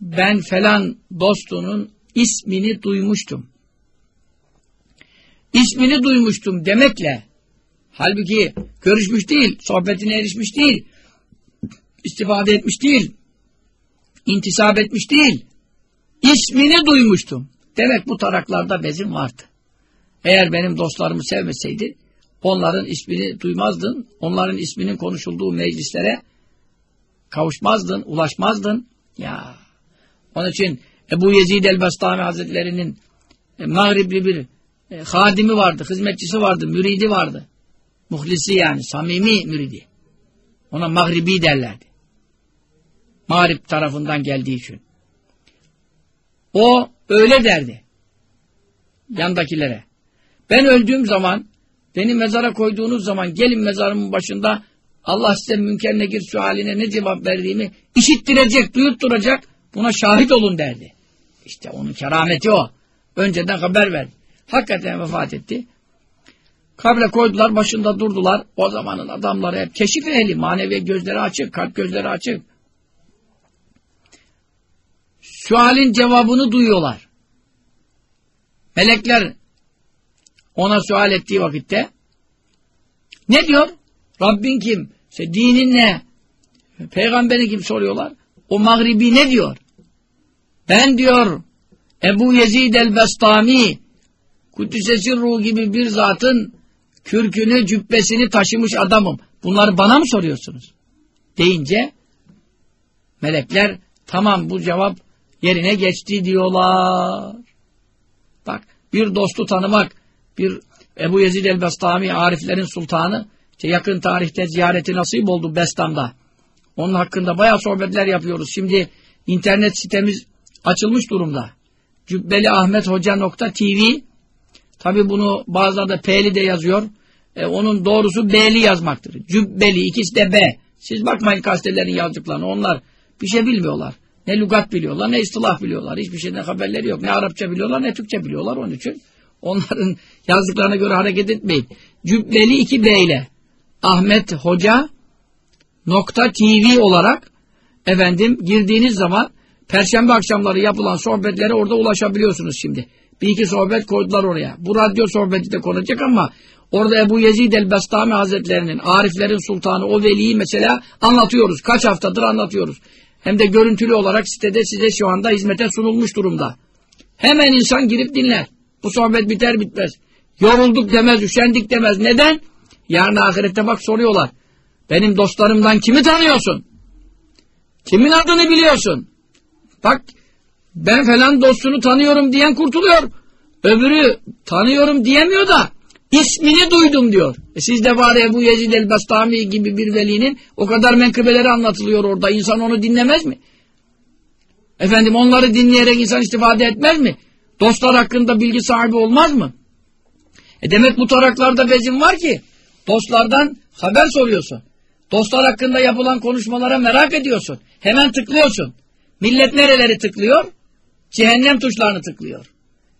ben falan dostunun ismini duymuştum. İsmini duymuştum demekle halbuki görüşmüş değil, sohbetine erişmiş değil, istifade etmiş değil, intisap etmiş değil, ismini duymuştum. Demek bu taraklarda bezim vardı. Eğer benim dostlarımı sevmeseydi onların ismini duymazdın, onların isminin konuşulduğu meclislere kavuşmazdın, ulaşmazdın. Ya onun için Ebu Yezid el-Bestami Hazretleri'nin e, Mağribli bir e, hadimi vardı, hizmetçisi vardı, müridi vardı. Muhlisi yani, samimi müridi. Ona Mağribi derlerdi. Mağrib tarafından geldiği için. O öyle derdi. Yandakilere. Ben öldüğüm zaman, beni mezara koyduğunuz zaman gelin mezarımın başında Allah size münker negir sualine ne cevap verdiğimi işittirecek, duyutturacak, buna şahit olun derdi. İşte onun kerameti o. Önceden haber verdi. Hakikaten vefat etti. Kabre koydular, başında durdular. O zamanın adamları hep keşif ehli, manevi gözleri açık, kalp gözleri açık. Sualin cevabını duyuyorlar. Melekler ona sual ettiği vakitte ne diyor? Rabbin kim? İşte dinin ne? Peygamberi kim soruyorlar? O mağribi ne diyor? Ben diyor Ebu Yezid el-Bestami Kuddise Sirru gibi bir zatın kürkünü, cübbesini taşımış adamım. Bunları bana mı soruyorsunuz? Deyince melekler tamam bu cevap yerine geçti diyorlar. Bak bir dostu tanımak, bir Ebu Yezid el-Bestami Ariflerin sultanı işte yakın tarihte ziyareti nasip oldu Bestam'da. Onun hakkında bayağı sohbetler yapıyoruz. Şimdi internet sitemiz açılmış durumda. Cübbeliahmethoca.tv Tabi bunu bazıları da P'li de yazıyor. E, onun doğrusu B'li yazmaktır. Cübbeli ikisi de B. Siz bakmayın gazetelerin yazdıklarını. Onlar bir şey bilmiyorlar. Ne lügat biliyorlar, ne istilah biliyorlar. Hiçbir şeyden haberleri yok. Ne Arapça biliyorlar, ne Türkçe biliyorlar. Onun için onların yazdıklarına göre hareket etmeyin. Cübbeli 2 B ile Ahmet Hoca nokta TV olarak efendim girdiğiniz zaman Perşembe akşamları yapılan sohbetlere orada ulaşabiliyorsunuz şimdi. Bir iki sohbet koydular oraya. Bu radyo sohbeti de konacak ama orada Ebu Yezid el-Bestami Hazretlerinin, Ariflerin Sultanı, o veliyi mesela anlatıyoruz. Kaç haftadır anlatıyoruz. Hem de görüntülü olarak sitede size şu anda hizmete sunulmuş durumda. Hemen insan girip dinler. Bu sohbet biter bitmez. Yorulduk demez, üşendik demez. Neden? Yarın ahirette bak soruyorlar. Benim dostlarımdan kimi tanıyorsun? Kimin adını biliyorsun? Bak ben falan dostunu tanıyorum diyen kurtuluyor. Öbürü tanıyorum diyemiyor da ismini duydum diyor. E siz de var Ebu Yezid el-Bastami gibi bir velinin o kadar menkıbeleri anlatılıyor orada. İnsan onu dinlemez mi? Efendim onları dinleyerek insan istifade etmez mi? Dostlar hakkında bilgi sahibi olmaz mı? E demek bu taraklarda bezin var ki dostlardan haber soruyorsun. Dostlar hakkında yapılan konuşmalara merak ediyorsun. Hemen tıklıyorsun. Millet nereleri tıklıyor? Cehennem tuşlarını tıklıyor.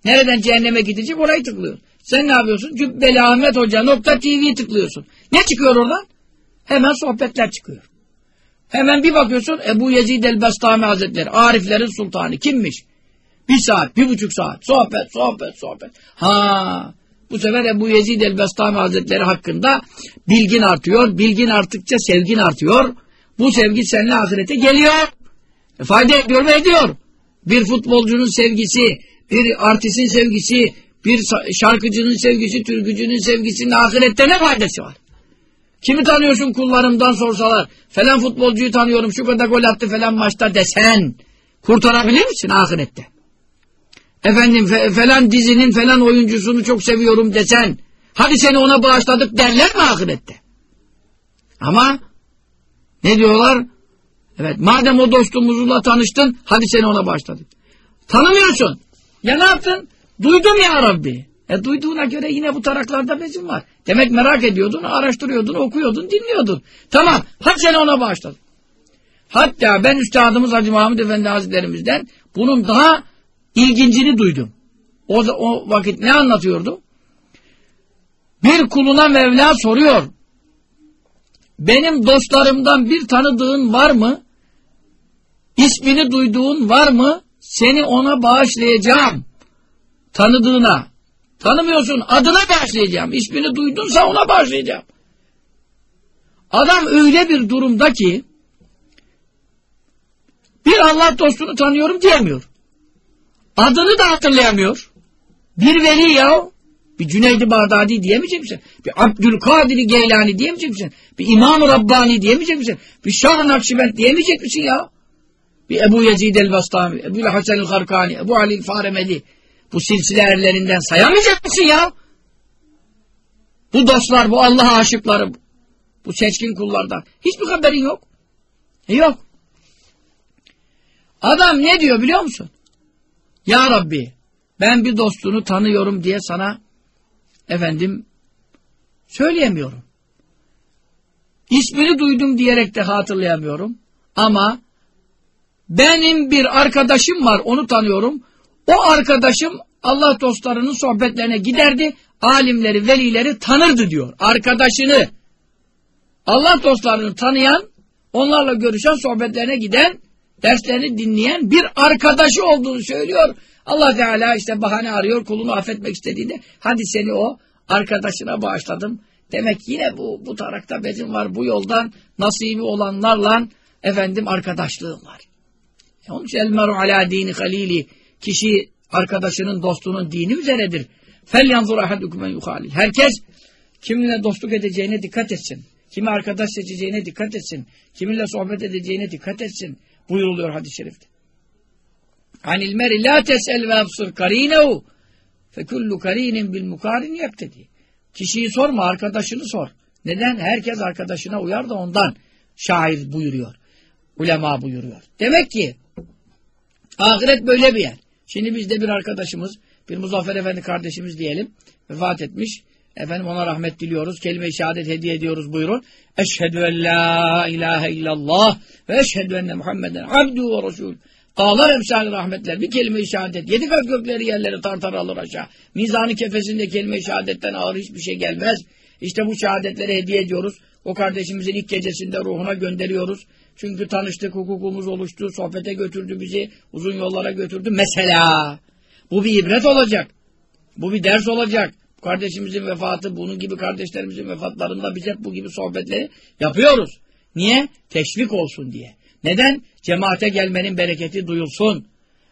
Nereden cehenneme gidecek orayı tıklıyor. Sen ne yapıyorsun? Cübbeli Ahmet Hoca nokta TV tıklıyorsun. Ne çıkıyor oradan? Hemen sohbetler çıkıyor. Hemen bir bakıyorsun Ebu Yezid el-Bestami Hazretleri, Ariflerin Sultanı kimmiş? Bir saat, bir buçuk saat. Sohbet, sohbet, sohbet. Ha, bu sefer Ebu Yezid el-Bestami Hazretleri hakkında bilgin artıyor. Bilgin arttıkça sevgin artıyor. Bu sevgi seninle ahirete geliyor. E, fayda ediyor mu ediyor. Bir futbolcunun sevgisi, bir artistin sevgisi, bir şarkıcının sevgisi, türkücünün sevgisinin ahirette ne faydası var? Kimi tanıyorsun kullarımdan sorsalar, falan futbolcuyu tanıyorum, şu kadar gol attı falan maçta desen, kurtarabilir misin ahirette? Efendim falan dizinin falan oyuncusunu çok seviyorum desen, hadi seni ona bağışladık derler mi ahirette? Ama ne diyorlar? Evet madem o dostumuzla tanıştın hadi seni ona başladık. Tanımıyorsun. Ya ne yaptın? Duydum ya Rabbi. E duyduğuna göre yine bu taraklarda bezin var. Demek merak ediyordun, araştırıyordun, okuyordun, dinliyordun. Tamam, hadi seni ona bağışladım. Hatta ben Üstadımız Hacı Mahmud Efendi Hazretlerimizden bunun daha ilgincini duydum. O, o vakit ne anlatıyordu? Bir kuluna Mevla soruyor. Benim dostlarımdan bir tanıdığın var mı? İsmini duyduğun var mı? Seni ona bağışlayacağım. Tanıdığına. Tanımıyorsun adına bağışlayacağım. İsmini duydunsa ona bağışlayacağım. Adam öyle bir durumda ki bir Allah dostunu tanıyorum diyemiyor. Adını da hatırlayamıyor. Bir veli ya bir Cüneydi Bağdadi diyemeyecek misin? Bir Abdülkadir Geylani diyemeyecek misin? Bir İmam-ı Rabbani diyemeyecek misin? Bir Şah-ı Nakşibend diyemeyecek misin ya? Bir Ebu Yezid el-Bastami, Ebu Hasan el-Harkani, Ebu Ali el-Faremeli bu silsile erlerinden sayamayacak mısın ya? Bu dostlar, bu Allah'a aşıkları, bu seçkin kullardan hiçbir haberin yok. E yok. Adam ne diyor biliyor musun? Ya Rabbi ben bir dostunu tanıyorum diye sana efendim söyleyemiyorum. İsmini duydum diyerek de hatırlayamıyorum. Ama benim bir arkadaşım var onu tanıyorum. O arkadaşım Allah dostlarının sohbetlerine giderdi. Alimleri, velileri tanırdı diyor. Arkadaşını Allah dostlarını tanıyan, onlarla görüşen, sohbetlerine giden, derslerini dinleyen bir arkadaşı olduğunu söylüyor. Allah Teala işte bahane arıyor kulunu affetmek istediğinde hadi seni o arkadaşına bağışladım. Demek yine bu, bu tarakta bezim var. Bu yoldan nasibi olanlarla efendim arkadaşlığım var. Onun için elmeru ala dini halili. Kişi arkadaşının, dostunun dini üzeredir. Fel yanzur ahadukum yuhalil. Herkes Kiminle dostluk edeceğine dikkat etsin. Kimi arkadaş seçeceğine dikkat etsin. Kiminle sohbet edeceğine dikkat etsin. Buyuruluyor hadis-i şerifte. Anil meri la tesel ve absur karinehu fe kullu karinin bil mukarin yaptedi. Kişiyi sorma, arkadaşını sor. Neden? Herkes arkadaşına uyar da ondan şair buyuruyor. Ulema buyuruyor. Demek ki ahiret böyle bir yer. Şimdi bizde bir arkadaşımız, bir Muzaffer Efendi kardeşimiz diyelim, vefat etmiş. Efendim ona rahmet diliyoruz. Kelime-i şehadet hediye ediyoruz buyurun. Eşhedü en la ilahe illallah ve eşhedü enne Muhammeden abdu ve resul. Dağlar emsali rahmetler. Bir kelime-i şehadet. Yedi kat gökleri yerleri tartar alır aşağı. Mizanı kefesinde kelime-i şehadetten ağır hiçbir şey gelmez. İşte bu şehadetleri hediye ediyoruz. O kardeşimizin ilk gecesinde ruhuna gönderiyoruz. Çünkü tanıştık, hukukumuz oluştu, sohbete götürdü bizi, uzun yollara götürdü. Mesela bu bir ibret olacak. Bu bir ders olacak. Kardeşimizin vefatı, bunun gibi kardeşlerimizin vefatlarında biz hep bu gibi sohbetleri yapıyoruz. Niye? Teşvik olsun diye. Neden? Cemaate gelmenin bereketi duyulsun.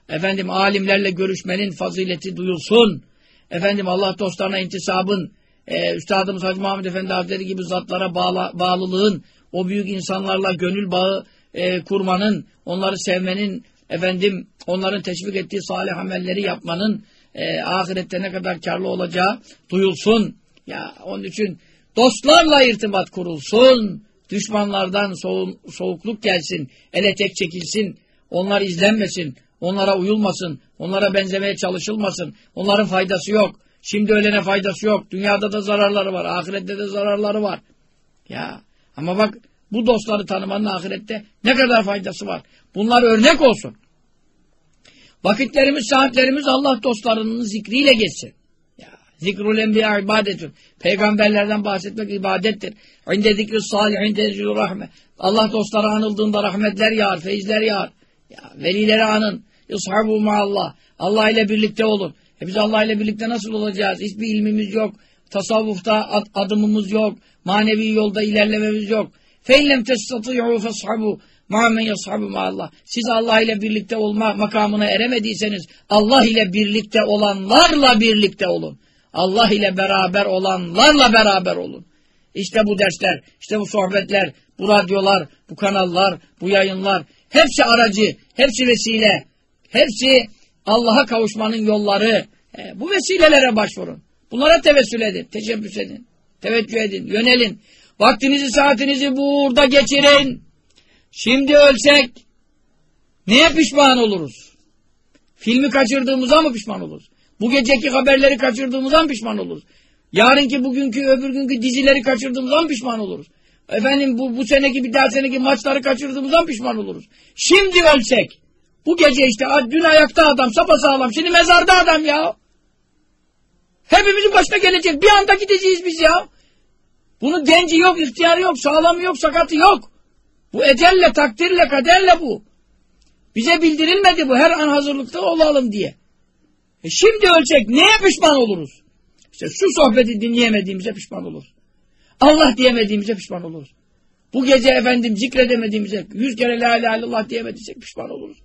Efendim alimlerle görüşmenin fazileti duyulsun. Efendim Allah dostlarına intisabın, e, Üstadımız Hacı Muhammed Efendi Hazretleri gibi zatlara bağla, bağlılığın, o büyük insanlarla gönül bağı e, kurmanın, onları sevmenin, efendim onların teşvik ettiği salih amelleri yapmanın e, ahirette ne kadar karlı olacağı duyulsun. Ya onun için dostlarla irtibat kurulsun. Düşmanlardan soğun, soğukluk gelsin, ele tek çekilsin, onlar izlenmesin, onlara uyulmasın, onlara benzemeye çalışılmasın, onların faydası yok. Şimdi ölene faydası yok. Dünyada da zararları var, ahirette de zararları var. Ya ama bak bu dostları tanımanın ahirette ne kadar faydası var. Bunlar örnek olsun. Vakitlerimiz, saatlerimiz Allah dostlarının zikriyle geçsin. Ya, zikrul enbiya ibadetün. Peygamberlerden bahsetmek ibadettir. İnde zikri salih, inde zikri rahme. Allah dostları anıldığında rahmetler yağar, feyizler yağar. Ya, velileri anın. İshabu maallah. Allah ile birlikte olun. E biz Allah ile birlikte nasıl olacağız? Hiçbir ilmimiz yok. Tasavvufta ad adımımız yok. Manevi yolda ilerlememiz yok. Feillem testatî'û feshabû Muhammed yashabu maallah. Siz Allah ile birlikte olma makamına eremediyseniz Allah ile birlikte olanlarla birlikte olun. Allah ile beraber olanlarla beraber olun. İşte bu dersler, işte bu sohbetler, bu radyolar, bu kanallar, bu yayınlar hepsi aracı, hepsi vesile, hepsi Allah'a kavuşmanın yolları. E, bu vesilelere başvurun. Bunlara tevessül edin, teşebbüs edin, teveccüh edin, yönelin. Vaktinizi, saatinizi burada geçirin. Şimdi ölsek neye pişman oluruz? Filmi kaçırdığımıza mı pişman oluruz? Bu geceki haberleri kaçırdığımıza mı pişman oluruz? Yarınki, bugünkü, öbür günkü dizileri kaçırdığımıza mı pişman oluruz? Efendim bu, bu seneki bir daha seneki maçları kaçırdığımızdan pişman oluruz. Şimdi ölsek, bu gece işte dün ayakta adam, sapasağlam, şimdi mezarda adam ya. Hepimizin başına gelecek, bir anda gideceğiz biz ya. Bunun genci yok, ihtiyarı yok, sağlamı yok, sakatı yok. Bu ecelle, takdirle, kaderle bu. Bize bildirilmedi bu. Her an hazırlıkta olalım diye. E şimdi ölçek neye pişman oluruz? İşte şu sohbeti dinleyemediğimize pişman oluruz. Allah diyemediğimize pişman oluruz. Bu gece efendim zikredemediğimize, yüz kere la ilahe illallah diyemediysek pişman oluruz.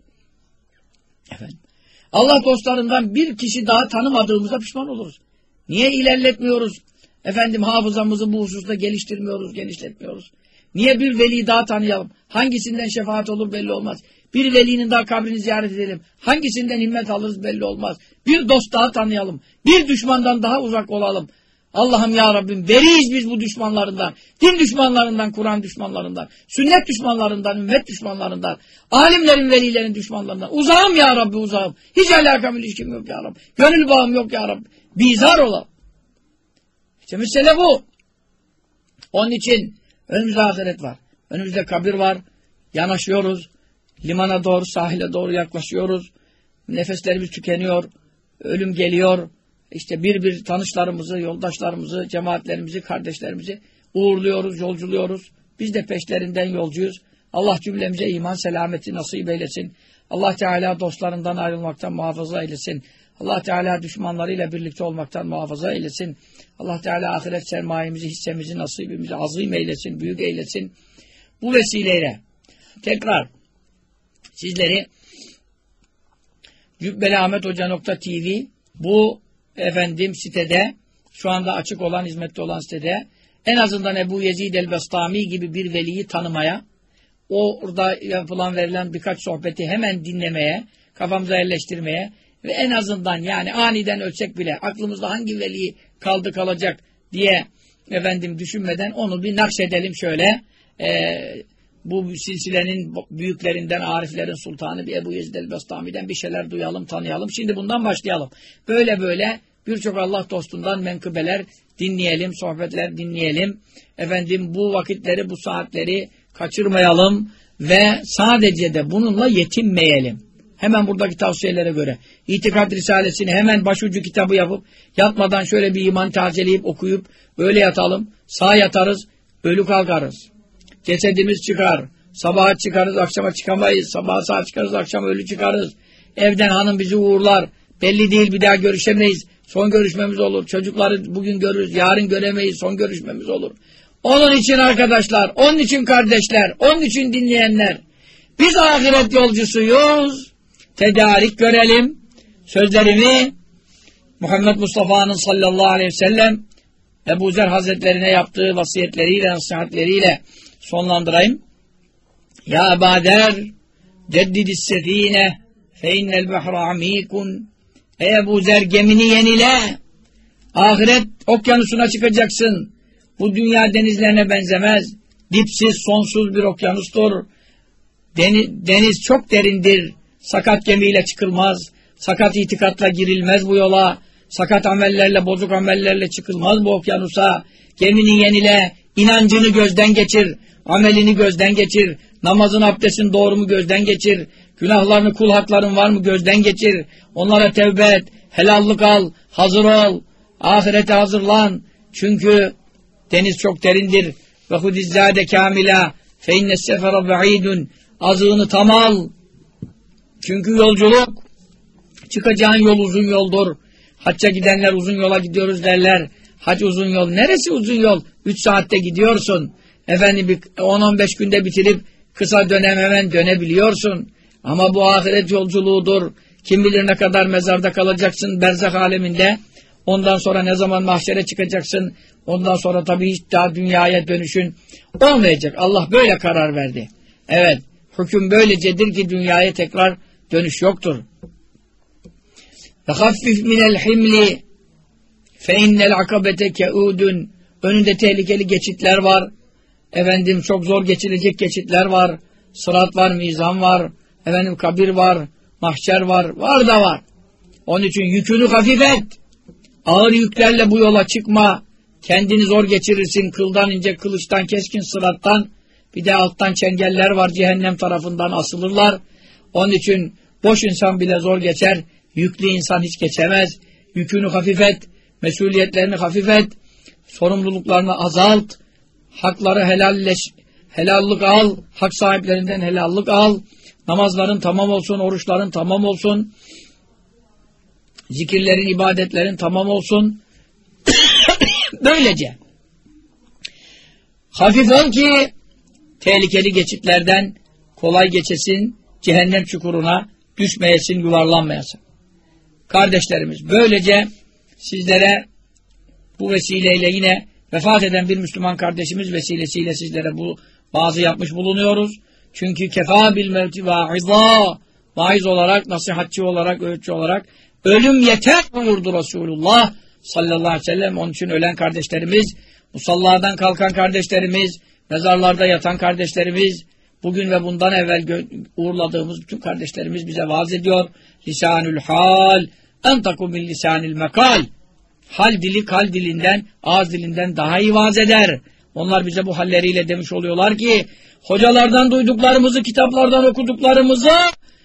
Efendim. Allah dostlarından bir kişi daha tanımadığımıza pişman oluruz. Niye ilerletmiyoruz? Efendim hafızamızı bu hususta geliştirmiyoruz, genişletmiyoruz. Niye bir veli daha tanıyalım? Hangisinden şefaat olur belli olmaz. Bir velinin daha kabrini ziyaret edelim. Hangisinden himmet alırız belli olmaz. Bir dost daha tanıyalım. Bir düşmandan daha uzak olalım. Allah'ım ya Rabbim veriyiz biz bu düşmanlarından. Din düşmanlarından, Kur'an düşmanlarından, sünnet düşmanlarından, ümmet düşmanlarından, alimlerin, velilerin düşmanlarından. Uzağım ya Rabbi uzağım. Hiç alakam ilişkim yok ya Rabbi. Gönül bağım yok ya Rabbi. Bizar olalım. İşte mesele bu. Onun için Önümüzde ahiret var. Önümüzde kabir var. Yanaşıyoruz. Limana doğru, sahile doğru yaklaşıyoruz. Nefeslerimiz tükeniyor. Ölüm geliyor. İşte bir bir tanışlarımızı, yoldaşlarımızı, cemaatlerimizi, kardeşlerimizi uğurluyoruz, yolculuyoruz. Biz de peşlerinden yolcuyuz. Allah cümlemize iman selameti nasip eylesin. Allah Teala dostlarından ayrılmaktan muhafaza eylesin. Allah Teala düşmanlarıyla birlikte olmaktan muhafaza eylesin. Allah Teala ahiret sermayemizi, hissemizi, nasibimizi azim eylesin, büyük eylesin. Bu vesileyle tekrar sizleri Cübbeli Ahmet Hoca TV bu efendim sitede şu anda açık olan, hizmette olan sitede en azından Ebu Yezid el-Bestami gibi bir veliyi tanımaya, orada yapılan verilen birkaç sohbeti hemen dinlemeye, kafamıza yerleştirmeye ve en azından yani aniden ölsek bile aklımızda hangi veli kaldı kalacak diye efendim düşünmeden onu bir nakşedelim şöyle. E, bu silsilenin büyüklerinden, ariflerin sultanı bir Ebu Yezid el-Bestami'den bir şeyler duyalım, tanıyalım. Şimdi bundan başlayalım. Böyle böyle birçok Allah dostundan menkıbeler dinleyelim, sohbetler dinleyelim. Efendim bu vakitleri, bu saatleri kaçırmayalım ve sadece de bununla yetinmeyelim. Hemen buradaki tavsiyelere göre. İtikad Risalesini hemen başucu kitabı yapıp yatmadan şöyle bir iman tazeleyip okuyup öyle yatalım. Sağ yatarız, ölü kalkarız. Cesedimiz çıkar. Sabaha çıkarız, akşama çıkamayız. Sabaha sağ çıkarız, akşam ölü çıkarız. Evden hanım bizi uğurlar. Belli değil bir daha görüşemeyiz. Son görüşmemiz olur. Çocukları bugün görürüz, yarın göremeyiz. Son görüşmemiz olur. Onun için arkadaşlar, onun için kardeşler, onun için dinleyenler. Biz ahiret yolcusuyuz. Tedarik görelim. Sözlerimi Muhammed Mustafa'nın sallallahu aleyhi ve sellem Ebu Zer Hazretlerine yaptığı vasiyetleriyle, nasihatleriyle sonlandırayım. Ya Bader ceddidis sefine fe innel behra amikun Ey Ebu Zer gemini yenile ahiret okyanusuna çıkacaksın. Bu dünya denizlerine benzemez. Dipsiz, sonsuz bir okyanustur. Deniz, deniz çok derindir. Sakat gemiyle çıkılmaz. Sakat itikatla girilmez bu yola. Sakat amellerle, bozuk amellerle çıkılmaz bu okyanusa. Gemini yenile, inancını gözden geçir, amelini gözden geçir, namazın abdestin doğru mu gözden geçir, günahlarını, kul hakların var mı gözden geçir, onlara tevbe et, helallık al, hazır ol, ahirete hazırlan. Çünkü deniz çok derindir. Ve hudizzade kamila fe inne sefere ba'idun azığını tam al. Çünkü yolculuk çıkacağın yol uzun yoldur. Hacca gidenler uzun yola gidiyoruz derler. Hac uzun yol. Neresi uzun yol? 3 saatte gidiyorsun. Efendim 10-15 günde bitirip kısa dönem hemen dönebiliyorsun. Ama bu ahiret yolculuğudur. Kim bilir ne kadar mezarda kalacaksın berzak aleminde. Ondan sonra ne zaman mahşere çıkacaksın. Ondan sonra tabii hiç daha dünyaya dönüşün olmayacak. Allah böyle karar verdi. Evet. Hüküm böylecedir ki dünyaya tekrar Dönüş yoktur. Ve hafif minel himli fe innel akabete keudun önünde tehlikeli geçitler var. Efendim çok zor geçilecek geçitler var. Sırat var, mizan var. Efendim kabir var, mahşer var. Var da var. Onun için yükünü hafif et. Ağır yüklerle bu yola çıkma. Kendini zor geçirirsin. Kıldan ince, kılıçtan, keskin sırattan. Bir de alttan çengeller var. Cehennem tarafından asılırlar. Onun için boş insan bile zor geçer. Yüklü insan hiç geçemez. Yükünü hafif et. Mesuliyetlerini hafif et. Sorumluluklarını azalt. Hakları helalleş, helallik al. Hak sahiplerinden helallik al. Namazların tamam olsun. Oruçların tamam olsun. Zikirlerin, ibadetlerin tamam olsun. Böylece. Hafif ol ki tehlikeli geçitlerden kolay geçesin, cehennem çukuruna düşmeyesin, yuvarlanmayasın. Kardeşlerimiz, böylece sizlere bu vesileyle yine vefat eden bir Müslüman kardeşimiz vesilesiyle sizlere bu bazı yapmış bulunuyoruz. Çünkü kefa bil mevti vaizâ vaiz olarak, nasihatçı olarak, öğütçü olarak ölüm yeter buyurdu Resulullah sallallahu aleyhi ve sellem. Onun için ölen kardeşlerimiz, musalladan kalkan kardeşlerimiz, mezarlarda yatan kardeşlerimiz, bugün ve bundan evvel uğurladığımız bütün kardeşlerimiz bize vaaz ediyor. Lisanül hal, entaku min lisanil mekal. Hal dili kal dilinden, ağız dilinden daha iyi vaaz eder. Onlar bize bu halleriyle demiş oluyorlar ki, hocalardan duyduklarımızı, kitaplardan okuduklarımızı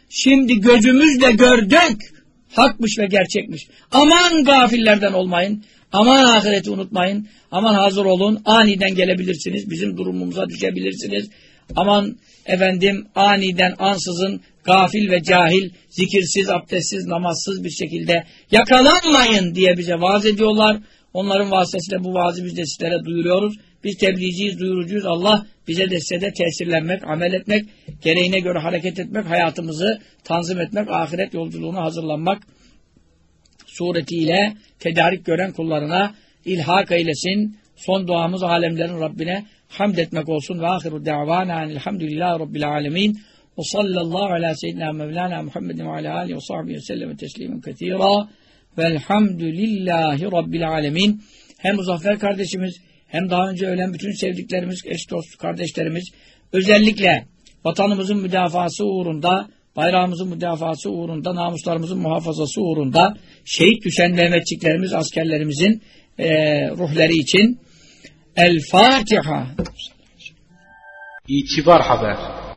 şimdi gözümüzle gördük. Hakmış ve gerçekmiş. Aman gafillerden olmayın. Aman ahireti unutmayın. Aman hazır olun. Aniden gelebilirsiniz. Bizim durumumuza düşebilirsiniz. Aman efendim aniden ansızın gafil ve cahil, zikirsiz, abdestsiz, namazsız bir şekilde yakalanmayın diye bize vaaz ediyorlar. Onların vasıtasıyla bu vaazı biz de sizlere duyuruyoruz. Biz tebliğciyiz, duyurucuyuz. Allah bize de de tesirlenmek, amel etmek, gereğine göre hareket etmek, hayatımızı tanzim etmek, ahiret yolculuğuna hazırlanmak suretiyle tedarik gören kullarına ilhak eylesin. Son duamız alemlerin Rabbine hamd etmek olsun. Ve ahiru da'vana elhamdülillahi rabbil alemin. Ve sallallahu ala seyyidina mevlana Muhammedin ve ala alihi ve sahbihi ve sellem teslimen ketira. Velhamdülillahi rabbil alemin. Hem Muzaffer kardeşimiz hem daha önce ölen bütün sevdiklerimiz, eş dost kardeşlerimiz özellikle vatanımızın müdafası uğrunda, bayrağımızın müdafası uğrunda, namuslarımızın muhafazası uğrunda şehit düşen Mehmetçiklerimiz, askerlerimizin e, ruhları için El Fatiha. İtibar Haber